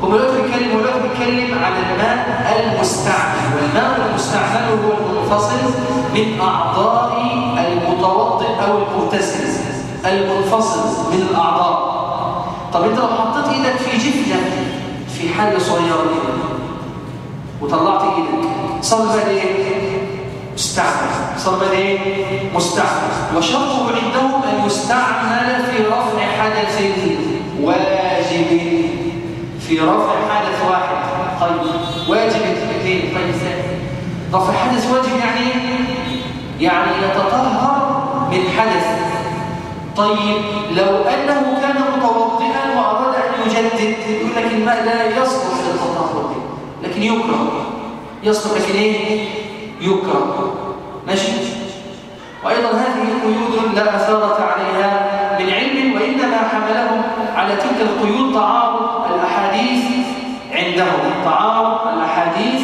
هم دلوقتي بيتكلم هو دلوقتي بيتكلم على الماء المستعمل. والماء المستعمل هو المنفصل من أعضاء المتوضئ أو المغتسل المنفصل من الأعضاء. طب أنت لو حطيت إيدك في جفنة في حاجة صغيرة كده وطلعت إيدك صار بقى إيه؟ مستعمل. صار بقى إيه؟ مستعمل. وشرطه عندهم أن يستعمل في رفع حدث واجب. في رفع حدث واحد. طيب واجب اثنين طيب ثاني رفع حدث واجب يعني يعني يتطهر من حدث. طيب لو أنه كان متوضئا وأراد أن يجدد يقول لك الماء لا يصلح للتطهر لكن يكره. يصلح لكن إيه؟ يكره. ماشي؟ وأيضا هذه قيود لا أثارة عليها من علم وإنما حملهم على تلك القيود الأحاديث تعارض الأحاديث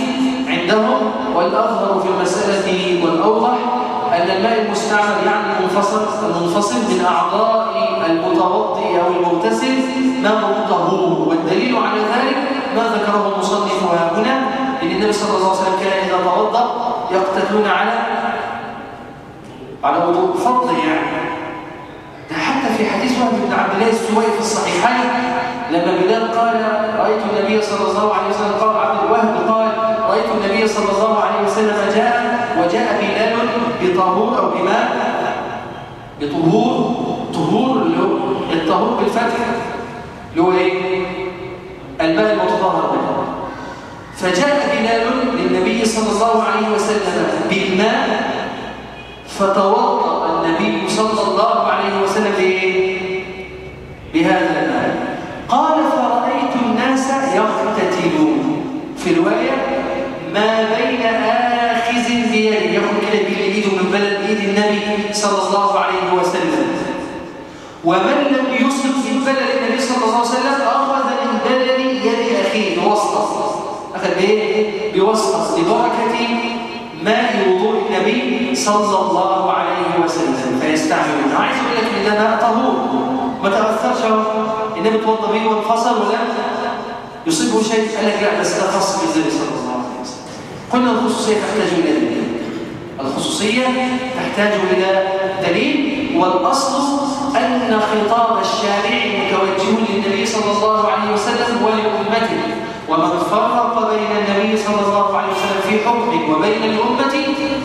عندهم والأظهر في المسألة والأوضح أن الماء المستعمل يعني المنفصل المنفصل من أعضاء المتوضئ أو المغتسل ماء طهور والدليل على ذلك ما ذكره المصنف هنا. إن النبي صلى الله عليه وسلم كان إذا توضأ يقتتلون على على وضوء فضل يعني. حتى في حديث وهب بن عبد الله السوائي في الصحيحين لما بلال قال رأيت النبي صلى الله عليه وسلم قال عبد الوهب قال رأيت النبي صلى الله عليه وسلم جاء وجاء بلال بطهور أو بماء بطهور طهور اللي هو الطهور بالفتح اللي هو إيه؟ الماء المتطهر به فجاء بلال للنبي صلى الله عليه وسلم بالماء فتوضأ النبي صلى الله؟ بهذا الماء قال فرأيت الناس يقتتلون في رواية ما بين آخذ بيده ياخد كده بإيده من بلد إيد النبي صلى الله عليه وسلم. ومن لم يصب من بلد النبي صلى الله عليه وسلم أخذ من بلد يد أخيه بوسطة أخذ بإيه؟ بوسطة لبركة ماء وضوء النبي صلى الله عليه وسلم. فيستعملون. عايز أقول لك ماء طهور. ما تأثرش اهو النبي به وانفصل ولم يصيبه شيء. قال لك لا بس ده خاص بالنبي صلى الله عليه وسلم. قلنا الخصوصية تحتاج إلى دليل. الخصوصية تحتاج إلى دليل والأصل أن خطاب الشارع متوجه للنبي صلى الله عليه وسلم ولأمته. ومن فرق بين النبي صلى الله عليه وسلم في حكمه وبين الأمة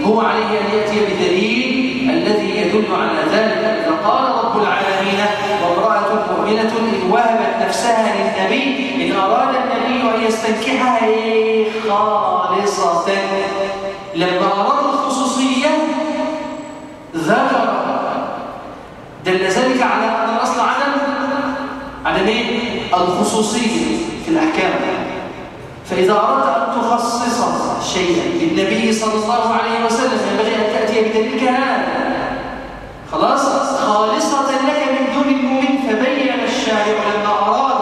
هو عليه أن يأتي بدليل الذي يدل على ذلك. إذا قال رب العالمين مؤمنة إن وهبت نفسها للنبي إن أراد النبي أن يستنكحها خالصة. لما أراد الخصوصية ذكر دل ذلك على أن الأصل عدم عدم إيه؟ الخصوصية في الأحكام. فإذا أردت أن تخصص شيئا للنبي صلى الله عليه وسلم ينبغي أن تأتي بدليل هذا خلاص؟ خالصة لك الشارع لما أراد.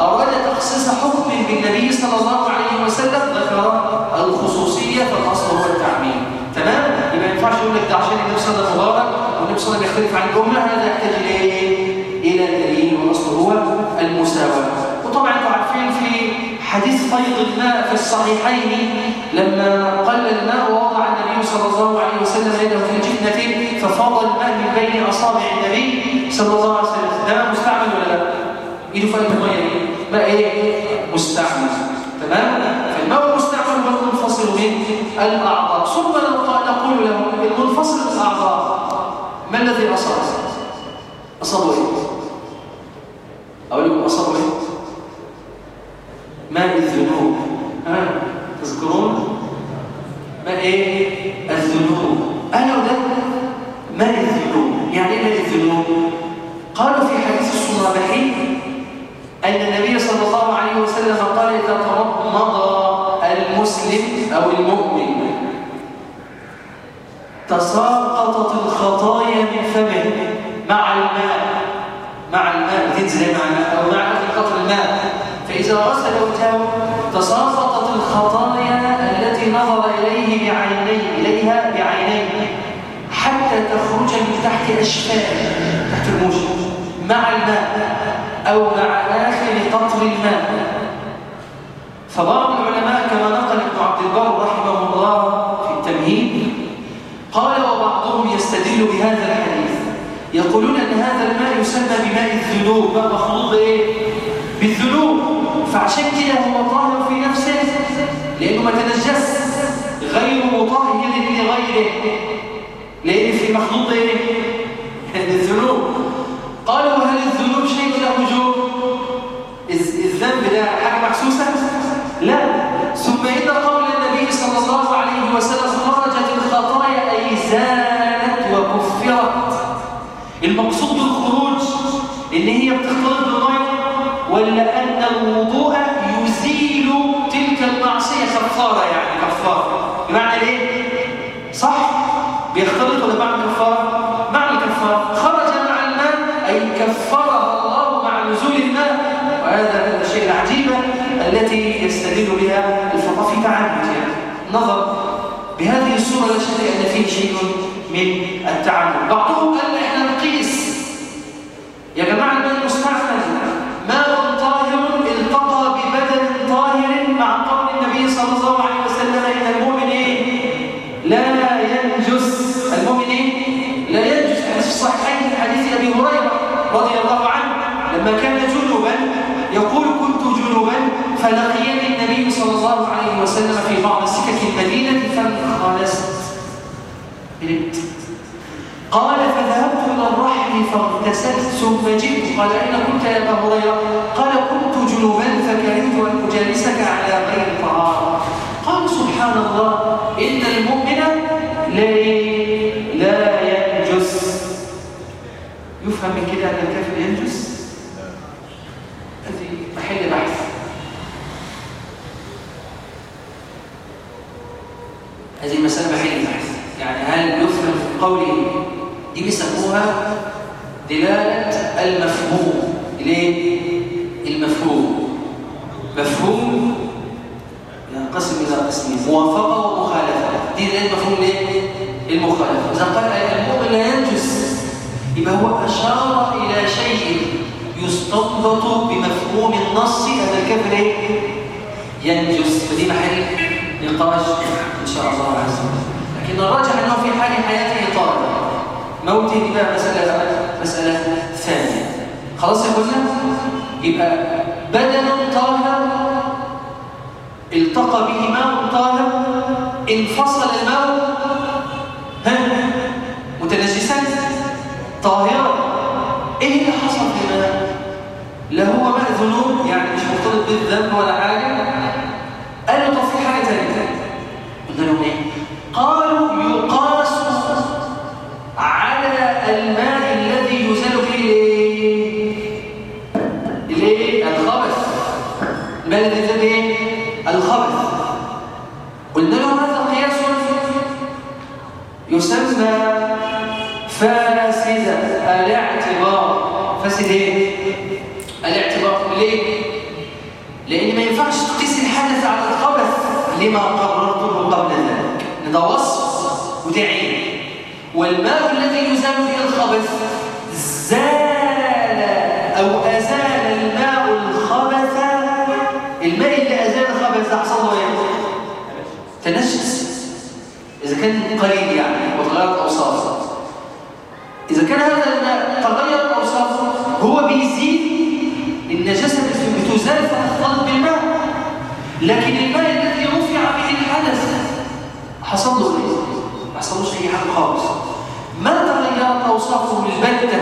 أراد تخصيص حكم بالنبي صلى الله عليه وسلم ذكر الخصوصية فالأصل هو التعميم. تمام؟ يبقى ما ينفعش يقول لك ده عشان النبي صلى الله عليه وسلم والنبي صلى الله عليه وسلم يختلف عن الأمة هذا يحتاج إلى إلى دليل والأصل هو المساواة. وطبعا أنتم عارفين في حديث فيض الماء في الصحيحين لما قل الماء ووضع النبي صلى الله عليه وسلم يده في الجنة ففاض الماء من بين أصابع النبي صلى الله عليه وسلم ماء مستعمل ولا لا؟ ايده في المية ماء إيه؟ مستعمل تمام؟ فالماء المستعمل هو المنفصل من الأعضاء ثم نقول له المنفصل من الأعضاء ما الذي أصاب؟ أصابه إيه؟ أقول لكم أصابه إيه؟ ماء الذنوب ها تذكرون ماء إيه الذنوب أنا وده ماء الذنوب يعني إيه ماء الذنوب قالوا في حديث الصنابحي ان النبي صلى الله عليه وسلم قال اذا تمضمض أو المؤمن. تساقطت الخطايا من فمه مع الماء مع الماء تنزل مع الماء أو مع قطر الماء فإذا غسل وجهه تساقطت الخطايا التي نظر إليه بعينيه إليها بعينيه حتى تخرج من تحت أشفاه تحت الموج. مع الماء أو مع آخر قطر الماء فبعض العلماء كما البر رحمه الله في التمهيد. قال وبعضهم يستدل بهذا الحديث. يقولون أن هذا الماء يسمى بماء الذنوب. ماء مخلوط إيه؟ بالذنوب. فعشان كده هو طاهر في نفسه لأنه ما تنجس. غير مطهر لغيره. لأن في مخلوط إيه؟ *laughs* الذنوب قالوا هل الذنوب ولا أن الوضوء يزيل تلك المعصية كفارة يعني كفارة بمعنى إيه؟ صح؟ بيختلط ولا معنى كفارة؟ معنى كفارة خرج مع الماء أي كفرها الله مع نزول الماء وهذا الشيء العجيبة التي يستدل بها الفقه في تعمد يعني نظر بهذه الصورة لا شك أن فيه شيء من التعمد بعضهم فلقيني النبي صلى الله عليه وسلم في بعض سكك المدينة فانخلست نمت قال فذهبت إلى الرحل فاغتسلت ثم جئت. قال أين كنت يا أبا هريرة؟ قال كنت جنوبا فكرهت أن أجالسك على غير طهارة. قال سبحان الله إن المؤمن لا ينجس. يفهم من كده أن الكافر ينجس هذه محل بحث هذه مسألة بحث يعني هل يفهم في قوله دي بيسموها دلالة المفهوم. ليه؟ المفهوم. مفهوم؟ ينقسم إلى قسمين موافقة ومخالفة دي دلالة مفهوم ليه؟ المخالفة إذا قال المؤمن لا ينجس يبقى هو أشار إلى شيء يستنبط بمفهوم النص الكافر إيه؟ ينجس. فدي محل نقاش إن شاء الله عز وجل. لكن الراجح أنه في حال حياته طالب موته دي بقى مسألة مسألة ثانية. خلاص يا اخوانا يبقى بدن طاهر التقى به ماء طاهر انفصل الماء. متنجسات طاهرة إيه اللي حصل الماء؟ لا هو ماء ذنوب يعني مش مرتبط بالذنب ولا حاجة قالوا طب في حاجة ثانية قلنا لهم إيه قالوا ده وصف وده عين والماء الذي يزال فيه الخبث زال أو أزال الماء الخبث. الماء اللي أزال الخبث ده حصل له إيه؟ تنجس إذا كان قليل يعني وتغيرت أوصافه إذا كان هذا الماء تغيرت أوصافه هو بيزيد. النجاسة بتزال فتختلط بالماء لكن الماء الذي رفع به الحدث حصل له إيه؟ ما حصلوش أي حاجة خالص. ما تغيرت اوصافه البته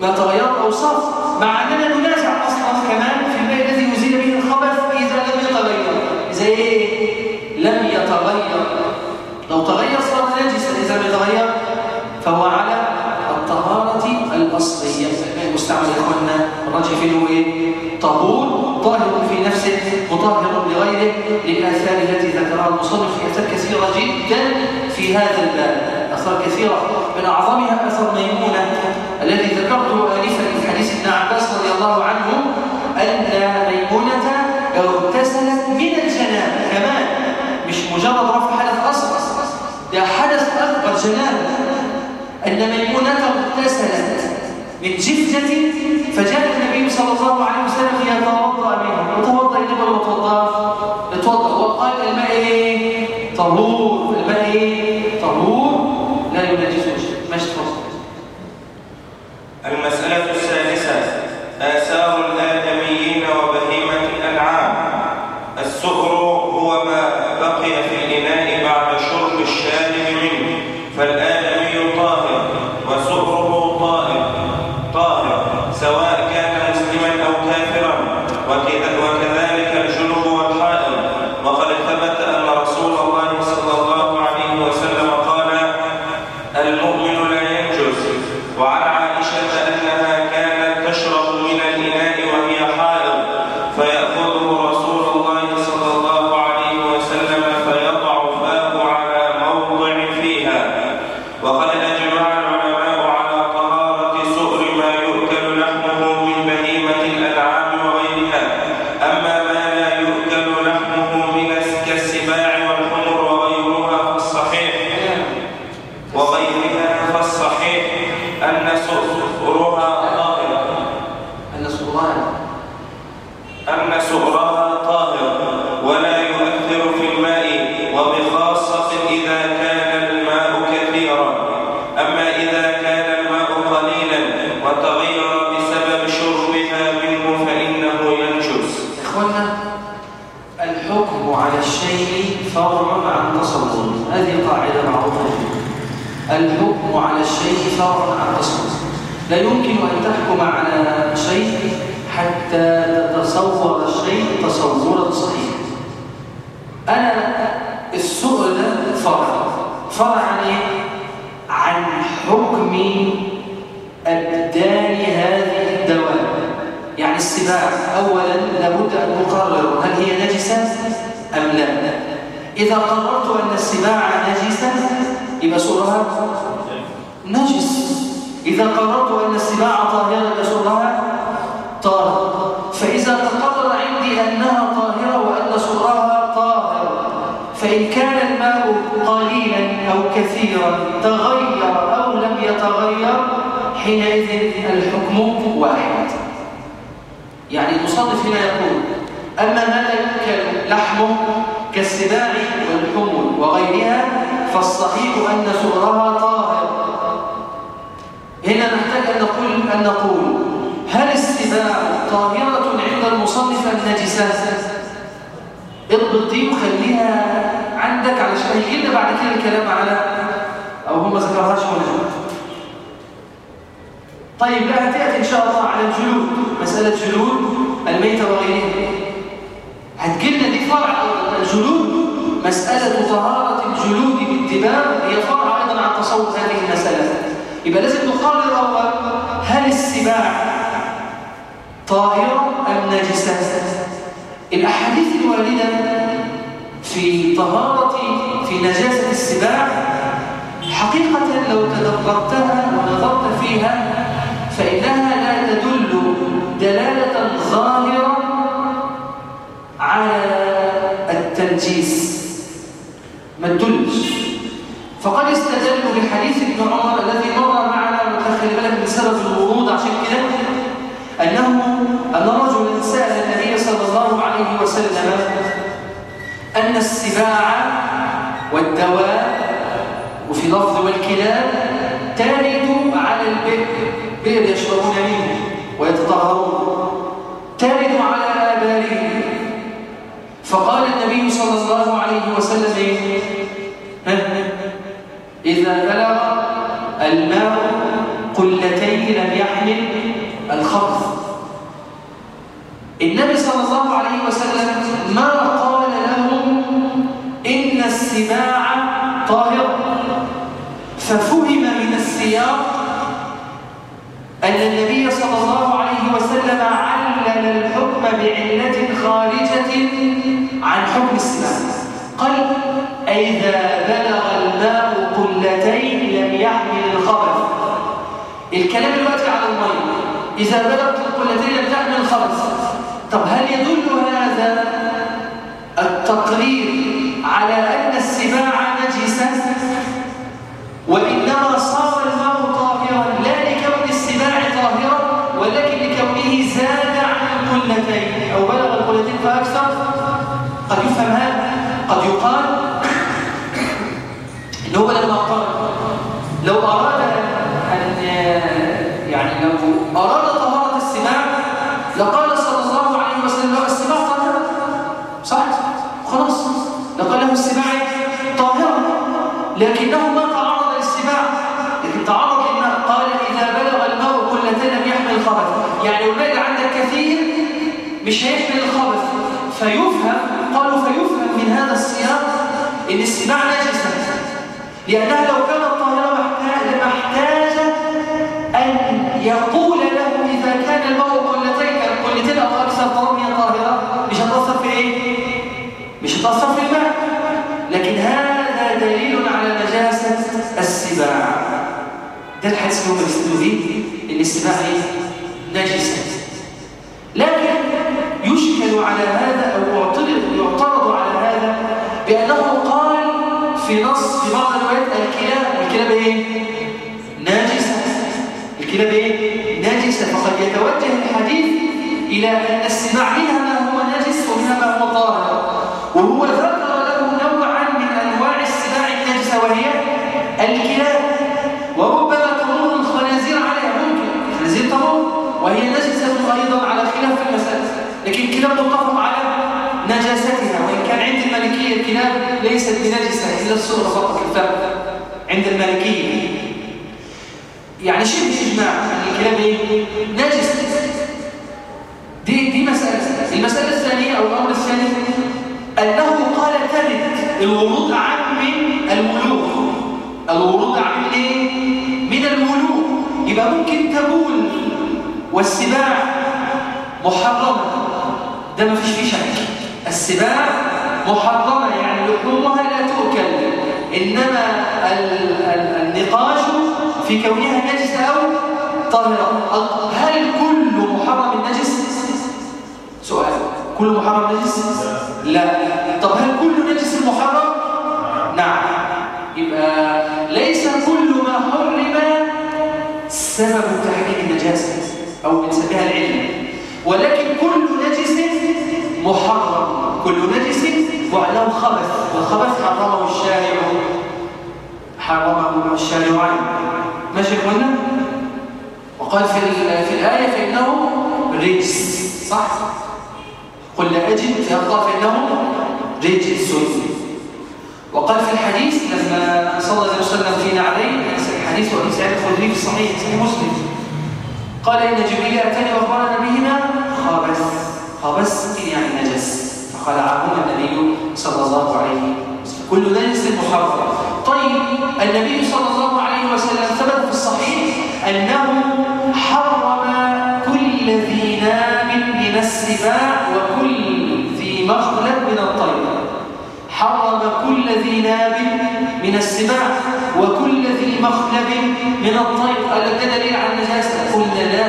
ما تغيرت اوصافه مع أننا ننازع أصلا كمان في الماء الذي يزيل به الخبث إذا لم يتغير. إذا إيه لم يتغير. لو تغير صار نجسا إذا لم يتغير فهو على الاصليه الماء المستعمل يا اخوانا الراجح فيه هو إيه؟ طهور طاهر في نفسه مطهر لغيره للآثار التي ذكرها المصنف في آثار كثيرة جدا في هذا الباب. آثار كثيرة من أعظمها أثر ميمونة الذي ذكرته آنفا في حديث ابن عباس رضي الله عنه أن ميمونة اغتسلت من الجنابة كمان مش مجرد رفع حدث أصغر ده حدث أكبر جنابة أن ميمونة اغتسلت من جفجة فجاء النبي صلى الله عليه وسلم يتوضأ منه. يتوضأ إنما لو توضأ؟ يتوضأ. وقال الماء إيه؟ طهور. كثيرا تغير أو لم يتغير حينئذ الحكم واحد يعني المصنف هنا يقول أما ما لا يمكن لحمه كالسباع والحمل وغيرها فالصحيح أن سؤرها طاهر هنا نحتاج أن نقول, أن نقول هل السباع طاهرة عند المصنف النجسة؟ اضبط دي وخليها عندك علشان يجي لنا بعد كده الكلام على أو هم ذكرهاش هنا طيب لا هتأتي إن شاء الله على الجلود. مسألة جلود الميتة وغيرها. هتجيلنا دي فرع الجلود. مسألة طهارة الجلود بالدباغ هي فرع أيضا عن تصور هذه المسألة. يبقى لازم نقرر أول هل السباع طاهرة أم نجسة؟ الأحاديث الواردة في طهارة في نجاسة السباع. حقيقة لو تدبرتها ونظرت فيها فإنها لا تدل دلالة ظاهرة على التنجيس. ما تدلش. فقد استدلوا بحديث ابن عمر الذي مر معنا وتخلي بالك من سبب الورود عشان كده أنه أن رجلا سأل النبي صلى الله عليه وسلم أن السباع والدواء وفي لفظ والكلاب ترد على البئر. بئر يشربون منه ويتطهرون. ترد على آبارهم فقال النبي صلى الله عليه وسلم إذا بلغ الماء قلتين لم يحمل الخبث النبي صلى الله عليه وسلم ما إن السباع طاهر. ففهم من السياق أن النبي صلى الله عليه وسلم علل الحكم بعلة خارجة عن حكم السباع قال إذا بلغ الماء قلتين لم يحمل الخبث. الكلام دلوقتي على المية إذا بلغت القلتين لم تحمل الخبث. طب هل يدل هذا التقرير على أن السباع نجسة وإنما صار الماء طاهرا لا لكون السباع طاهرا ولكن لكونه زاد عن القلتين. أو بلغ القلتين فأكثر؟ قد يفهم هذا؟ قد يقال إن هو لما قال لو أراد أن يعني لو أراد طهارة السباع لقال مش هيحمل الخبث فيفهم قالوا فيفهم من هذا السياق إن السباع نجسة لأنها لو كانت طاهرة محتاجة أن يقول له إذا كان الماء قلتين قلتين أو أكثر طالما هي طاهرة مش هتأثر في إيه؟ مش هتأثر في الماء. لكن هذا دليل على نجاسة السباع. ده الحديث اللي هم بيستدلوا بيه إن السباع إيه؟ نجسة لكن يشكل على هذا أو يعترض يعترض على هذا بانه قال في نص في بعض الروايات الكلاب إيه؟ ناجسة. الكلاب إيه؟ ناجسة. فقد يتوجه الحديث إلى أن السباع منها ما هو نجس ومنها ما هو طاهر. وهو ذكر له نوعا من أنواع السباع النجسة وهي الكلاب. وربما تمر الخنازير عليها. ممكن. الخنازير تمر وهي نجسة أيضا على خلاف المسألة. لكن الكلاب متفق على نجاستها. وإن كان عند المالكية الكلاب ليست بنجسة إلا الصورة فقط الفرق عند المالكية يعني شبه إجماع أن الكلاب إيه؟ نجس. دي دي مسألة. المسألة الثانية أو الأمر الثاني أنه قال ترد الورود عن من؟ الملوك. الورود عن من إيه؟ من الملوك. يبقى ممكن تبول والسباع محرمة. ده ما فيش فيه شك. السباع محرمة يعني تؤكل إنما النقاش في كونها نجسة أو طاهرة هل كل محرم نجس؟ سؤال كل محرم نجس؟ لا طب هل كل نجس محرم؟ نعم يبقى ليس كل ما حرم سبب تحريم النجاسة أو بنسميها العلم ولكن كل نجس محرم كل نجس وله خبث والخبث حرمه الشارع. حرمه الشارع. ماشي قلنا؟ وقال في في الآية فإنه رجس صح؟ قل لا أجد في أخطاء فإنه رجس. وقال في الحديث لما صلى الله عليه وسلم في نعلين حديث أبي سعيد الخدري في الصحيح في مسلم. قال إن جبريل أتاني وأخبرنا بهما خبث. خبث يعني نجس. فخلعهما النبي صلى الله عليه وسلم. كل نجس محرم طيب النبي صلى الله عليه وسلم ثبت في الصحيح أنه حرم كل ذي ناب من السباع وكل ذي مخلب من الطير حرم كل ذي ناب من السباع وكل ذي مخلب من الطير قال لك ده دليل على النجاسة. قلنا لا.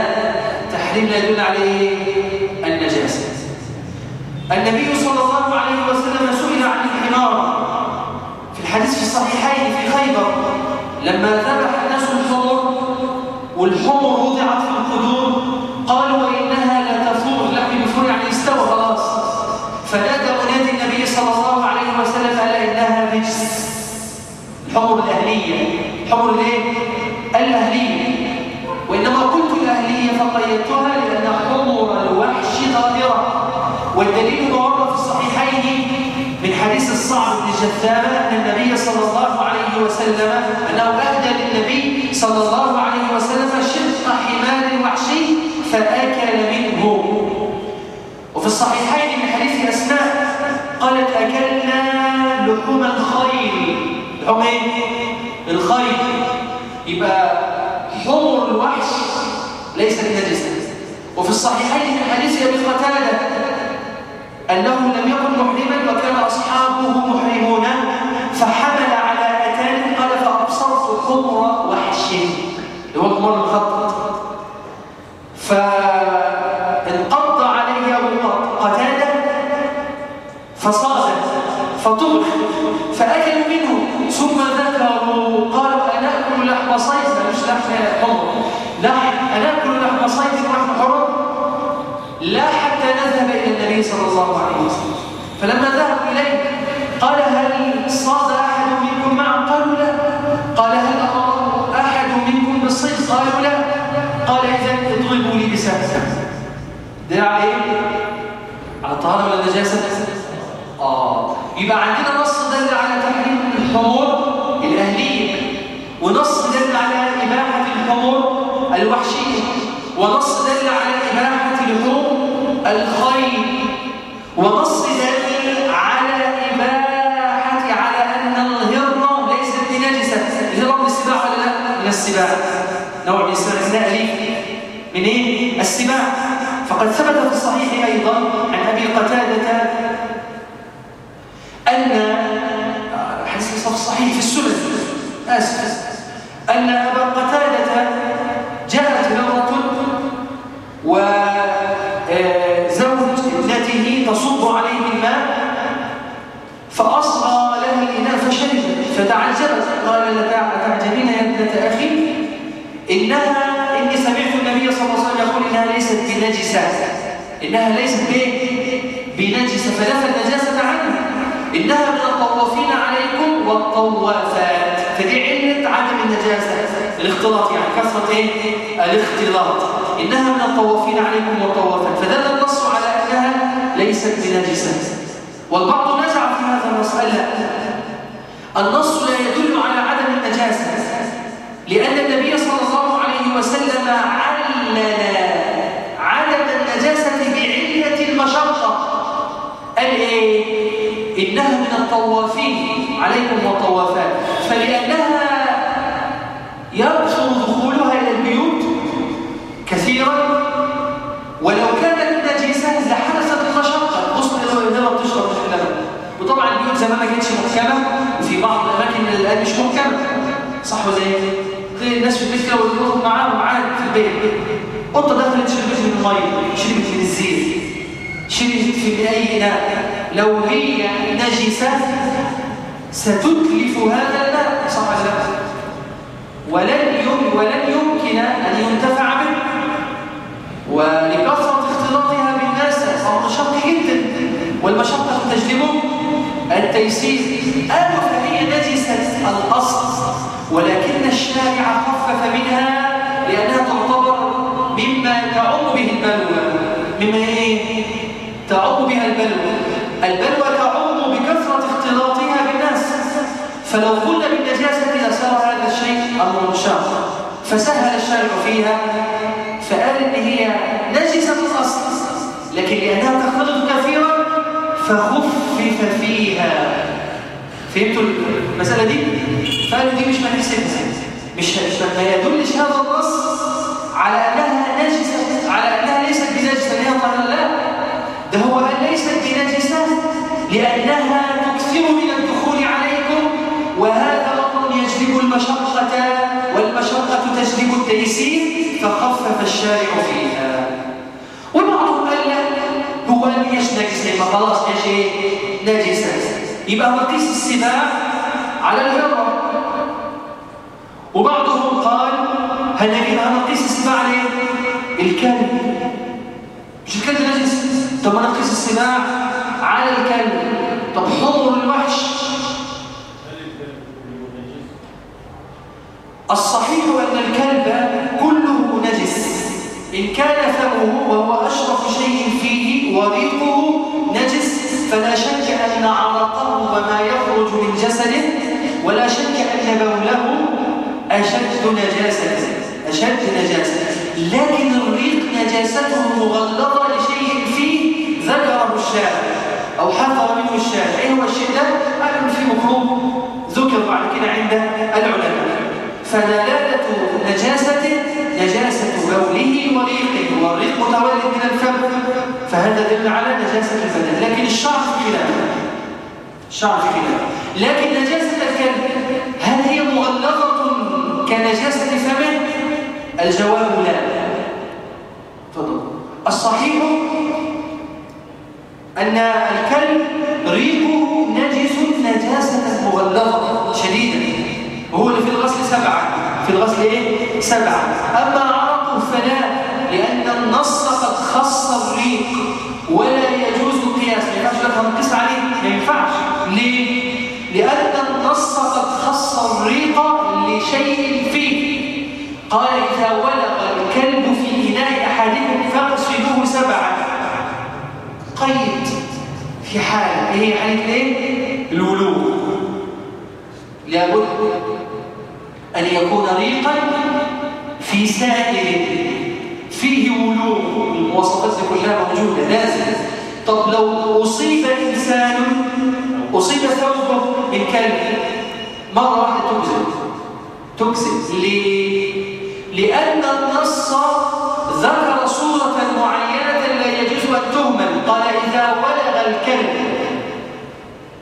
تحريم لا يدل عليه. النبي صلى الله عليه وسلم سئل عن الحمار. في الحديث في الصحيحين في خيبر لما ذبح الناس الحمر والحمر وضعت في القدور قالوا وانها لا تفور لحم بفور يعني استوى خلاص. فنادى منادي النبي صلى الله عليه وسلم قال إنها رجس. الحمر الأهلية. الحمر الايه الأهلية. وإنما قلت الأهلية فقيدتها لأن حمر الوحش طاهره والدليل ما ورد في الصحيحين من حديث الصعب بن جثامة أن النبي صلى الله عليه وسلم انه أهدى للنبي صلى الله عليه وسلم شق حمار وحشي فأكل منه. وفي الصحيحين من حديث أسماء قالت أكلنا لحوم الخيل. لحوم إيه؟ الخيل. يبقى حمر الوحش ليس بنجسه وفي الصحيحين من حديث أبي قتادة أنه لم يكن محرما وكان أصحابه محرمون فحمل على أتان قال فأبصرت حمر وحش. هو الحمار المخطط فانقض عليه ابو قتاده فصاد فطبخ فأكلوا منه. ثم ذكروا قالوا أنأكل لحم صيد مش لحم حمر. لحم أنأكل لحم صيد ولحم حمر. لا حتى نذهب إلى النبي صلى الله عليه وسلم. فلما ذهبوا إليه قال هل صاد أحد منكم معه؟ قالوا لا. قال هل أمر أحد منكم بالصيد؟ قالوا لا. قال إذا اضربوا لي بسهم ده على إيه؟ على الطهارة ولا النجاسة؟ آه. يبقى عندنا نص دل على تحريم الحمور الأهلية ونص دل على إباحة الحمور الوحشية ونص دل على إباحة فقد ثبت في الصحيح أيضا عن أبي قتادة بنجسة إنها ليست بنجسة فنفى النجاسة عنها إنها من الطوافين عليكم والطوافات فدي علة عدم النجاسة. الاختلاط يعني كثرة إيه؟ الاختلاط. إنها من الطوافين عليكم والطوافات فدل النص على أنها ليست بنجسة. والبعض نزع في هذا النص النص لا يدل على عدم النجاسة. لأن النبي صلى الله عليه وسلم علل عدم النجاسة بعلة المشقة قال إيه؟ الطوافين عليكم والطوافات فلأنها يكثر دخولها إلى البيوت كثيرا. ولو كانت نجسة لحدثت المشقة بص لما بتشرب اللبن وطبعا البيوت زمان ما كانتش محكمة وفي بعض الأماكن الآن مش محكمة. صح ولا إيه؟ الناس في البيت كده والقطط معاهم عادي في البيت. قطة دخلت شربت من المية شربت من الزيت شربت في أي إناء لو هي نجسة ستتلف هذا الماء صح ولا لا؟ ولن ولن يمكن أن ينتفع به. ولكثرة اختلاطها بالناس أمر شق جدا. والمشقة تجلب التيسير. قالوا فهي نجسة الأصل ولكن الشارع خفف منها لأنها تعتبر مما تعم به البلوى مما إيه؟ تعم بها البلوى البلوى تعم بكثرة اختلاطها بالناس. فلو قلنا بالنجاسة لصار هذا الشيء أمر مشاق فسهل الشارع فيها. فقال إن هي نجسة الأصل. لكن لأنها تختلط كثيرا فخفف فيها. فهمتوا المسألة دي؟ فقالوا دي مش هنحسبها مش ما يدلش هذا النص على أنها نجسة على أنها ليست بنجسة هي لا ده هو قال ليست بنجسة لأنها تكثر من الدخول عليكم وهذا أمر يجلب المشقة والمشقة تجلب التيسير فخفف الشارع فيها. وبعضهم قال لا هو قال ليش نجسة ما خلاص إيش إيه نجسة يبقى مقيس السباع على الهرة وبعضهم قال هنجيب هنقيس السباع عليه؟ الكلب. مش الكلب نجس طب نقيس السباع على الكلب طب حمر الوحش. الصحيح أن الكلب كله نجس إن كان فمه وهو أشرف شيء فيه وريقه نجس فلا شك أن عرقه وما يخرج من جسده ولا شك أن بوله أشد نجاسة أشد نجاسة. لكن الريق نجاسته مغلظة لشيء فيه ذكره الشارع أو حذر منه الشارع إيه هو الشيء ده؟ قالوا في مكروه ذكر بعد كده عند العلماء. فدلالة نجاسته نجاسة بوله وريقه. والريق متولد من الفم. فهذا دل على نجاسة البدن. لكن الشعر في خلاف. الشعر في لكن نجاسة الكلب هل هي مغلظة كنجاسة فمه؟ الجواب لا. تفضل. الصحيح أن الكلب ريقه نجس نجاسة مغلظة شديدة. وهو اللي في الغسل سبعة. في الغسل إيه؟ سبعة. أما عرقه فلا لأن النص قد خص الريق. ولا يجوز القياس. ما ينفعش لك هنقيس عليه. ما ينفعش. ليه؟ لأن النص قد خص الريق لشيء فيه. قال إذا ولغ الكلب في إناء أحدكم فاغسلوه سبعة قيد في حال هي حالة إيه؟ الولوغ لابد أن يكون ريقا في سائل فيه ولوغ المواصفات دي كلها موجودة لازم. طب لو أصيب إنسان أصيب ثوبه من كلب مرة واحدة تجزم تجزم ليه؟ لأن النص ذكر صورة معينة لا يجوز أن تهمل قال إذا ولغ الكلب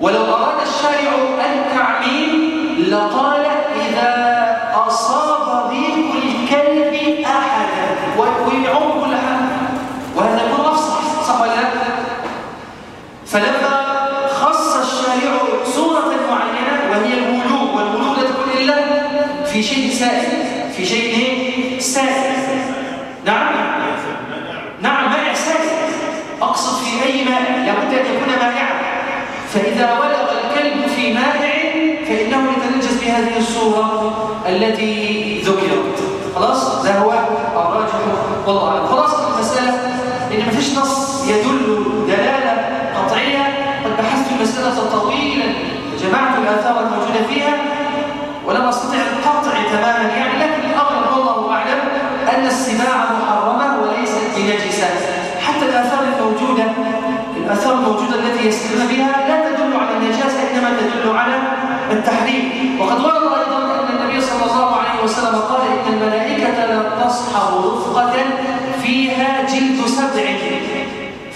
ولو أراد الشارع التعميم لقال إذا أصاب ريق الكلب أحدا ويعم كل حد وهذا يكون أفصح صح ولا لا؟ فلما خص الشارع صورة معينة وهي الولوغ والولوغ لا تكون إلا في شيء سائل في شيء إيه؟ سائل. نعم. نعم مائع سائل؟ أقصد في أي ماء لابد أن يكون مائعا. فإذا ولغ الكلب في مائع فإنه يتنجس بهذه الصورة التي ذكرت. خلاص؟ ده هو الراجح والله أعلم. خلاص المسألة إن مفيش نص يدل دلالة قطعية قد بحثت المسألة طويلا الآثار الموجودة فيها. السباع محرمة وليست بنجسة. حتى الآثار الموجودة الآثار الموجودة التي يستدلون بها لا تدل على النجاسة إنما تدل على التحريم. وقد ورد أيضا أن النبي صلى الله عليه وسلم قال إن الملائكة لا تصحب رفقة فيها جلد سبع.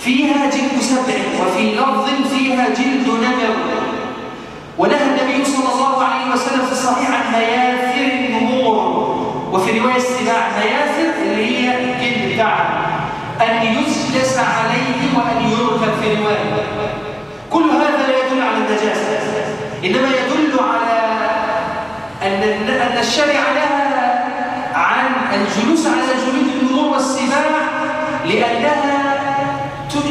فيها جلد سبع وفي لفظ فيها جلد نمر. ونهى النبي صلى الله عليه وسلم في الصحيح عن النمور وفي رواية السباع مياثر اللي هي الجلد بتاعها. أن يجلس عليه وأن يركب في رواية. كل هذا لا يدل على النجاسة. إنما يدل على أن أن الشرع نهى عن الجلوس على جلود النمور والسباع لأنها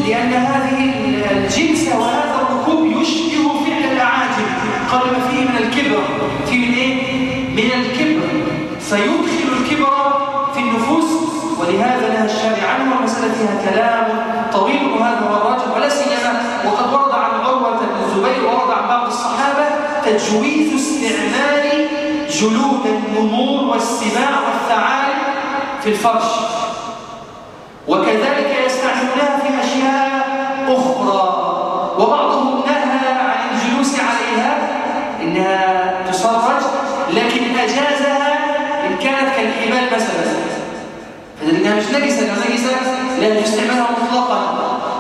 لأن هذه الجنس وهذا الركوب يشبه فعل الأعاجم. قال ما فيه من الكبر. في من إيه؟ من الكبر. فيدخل الكبر في النفوس ولهذا نهى الشارع عنه والمسألة فيها كلام طويل وهذا هو الراجح ولا سيما وقد ورد عن عروة بن الزبير ورد عن بعض الصحابة تجويز استعمال جلود النمور والسباع والثعالب في الفرش. وكذلك يستعملونها في أشياء أخرى وبعضهم نهى عن الجلوس عليها إنها تسرج لكن أجازها إن كانت كالحبال مثلا. فإنها مش نجسة نجسة لا يستعملها مطلقا.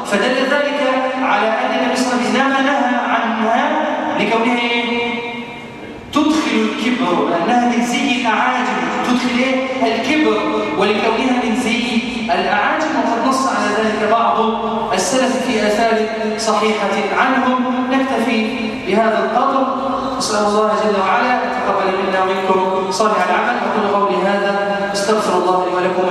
فدل ذلك على أن النبي صلى الله نهى عنها لكونها إيه؟ تدخل الكبر لأنها من زي الأعاجم تدخل إيه؟ الكبر ولكونها من زي الأعاجم وقد نص على ذلك بعض السلف في آثار صحيحة عنهم نكتفي بهذا القدر. أسأل الله جل وعلا أن يتقبل منا ومنكم صالح العمل. أقول قولي هذا. أستغفر الله لي ولكم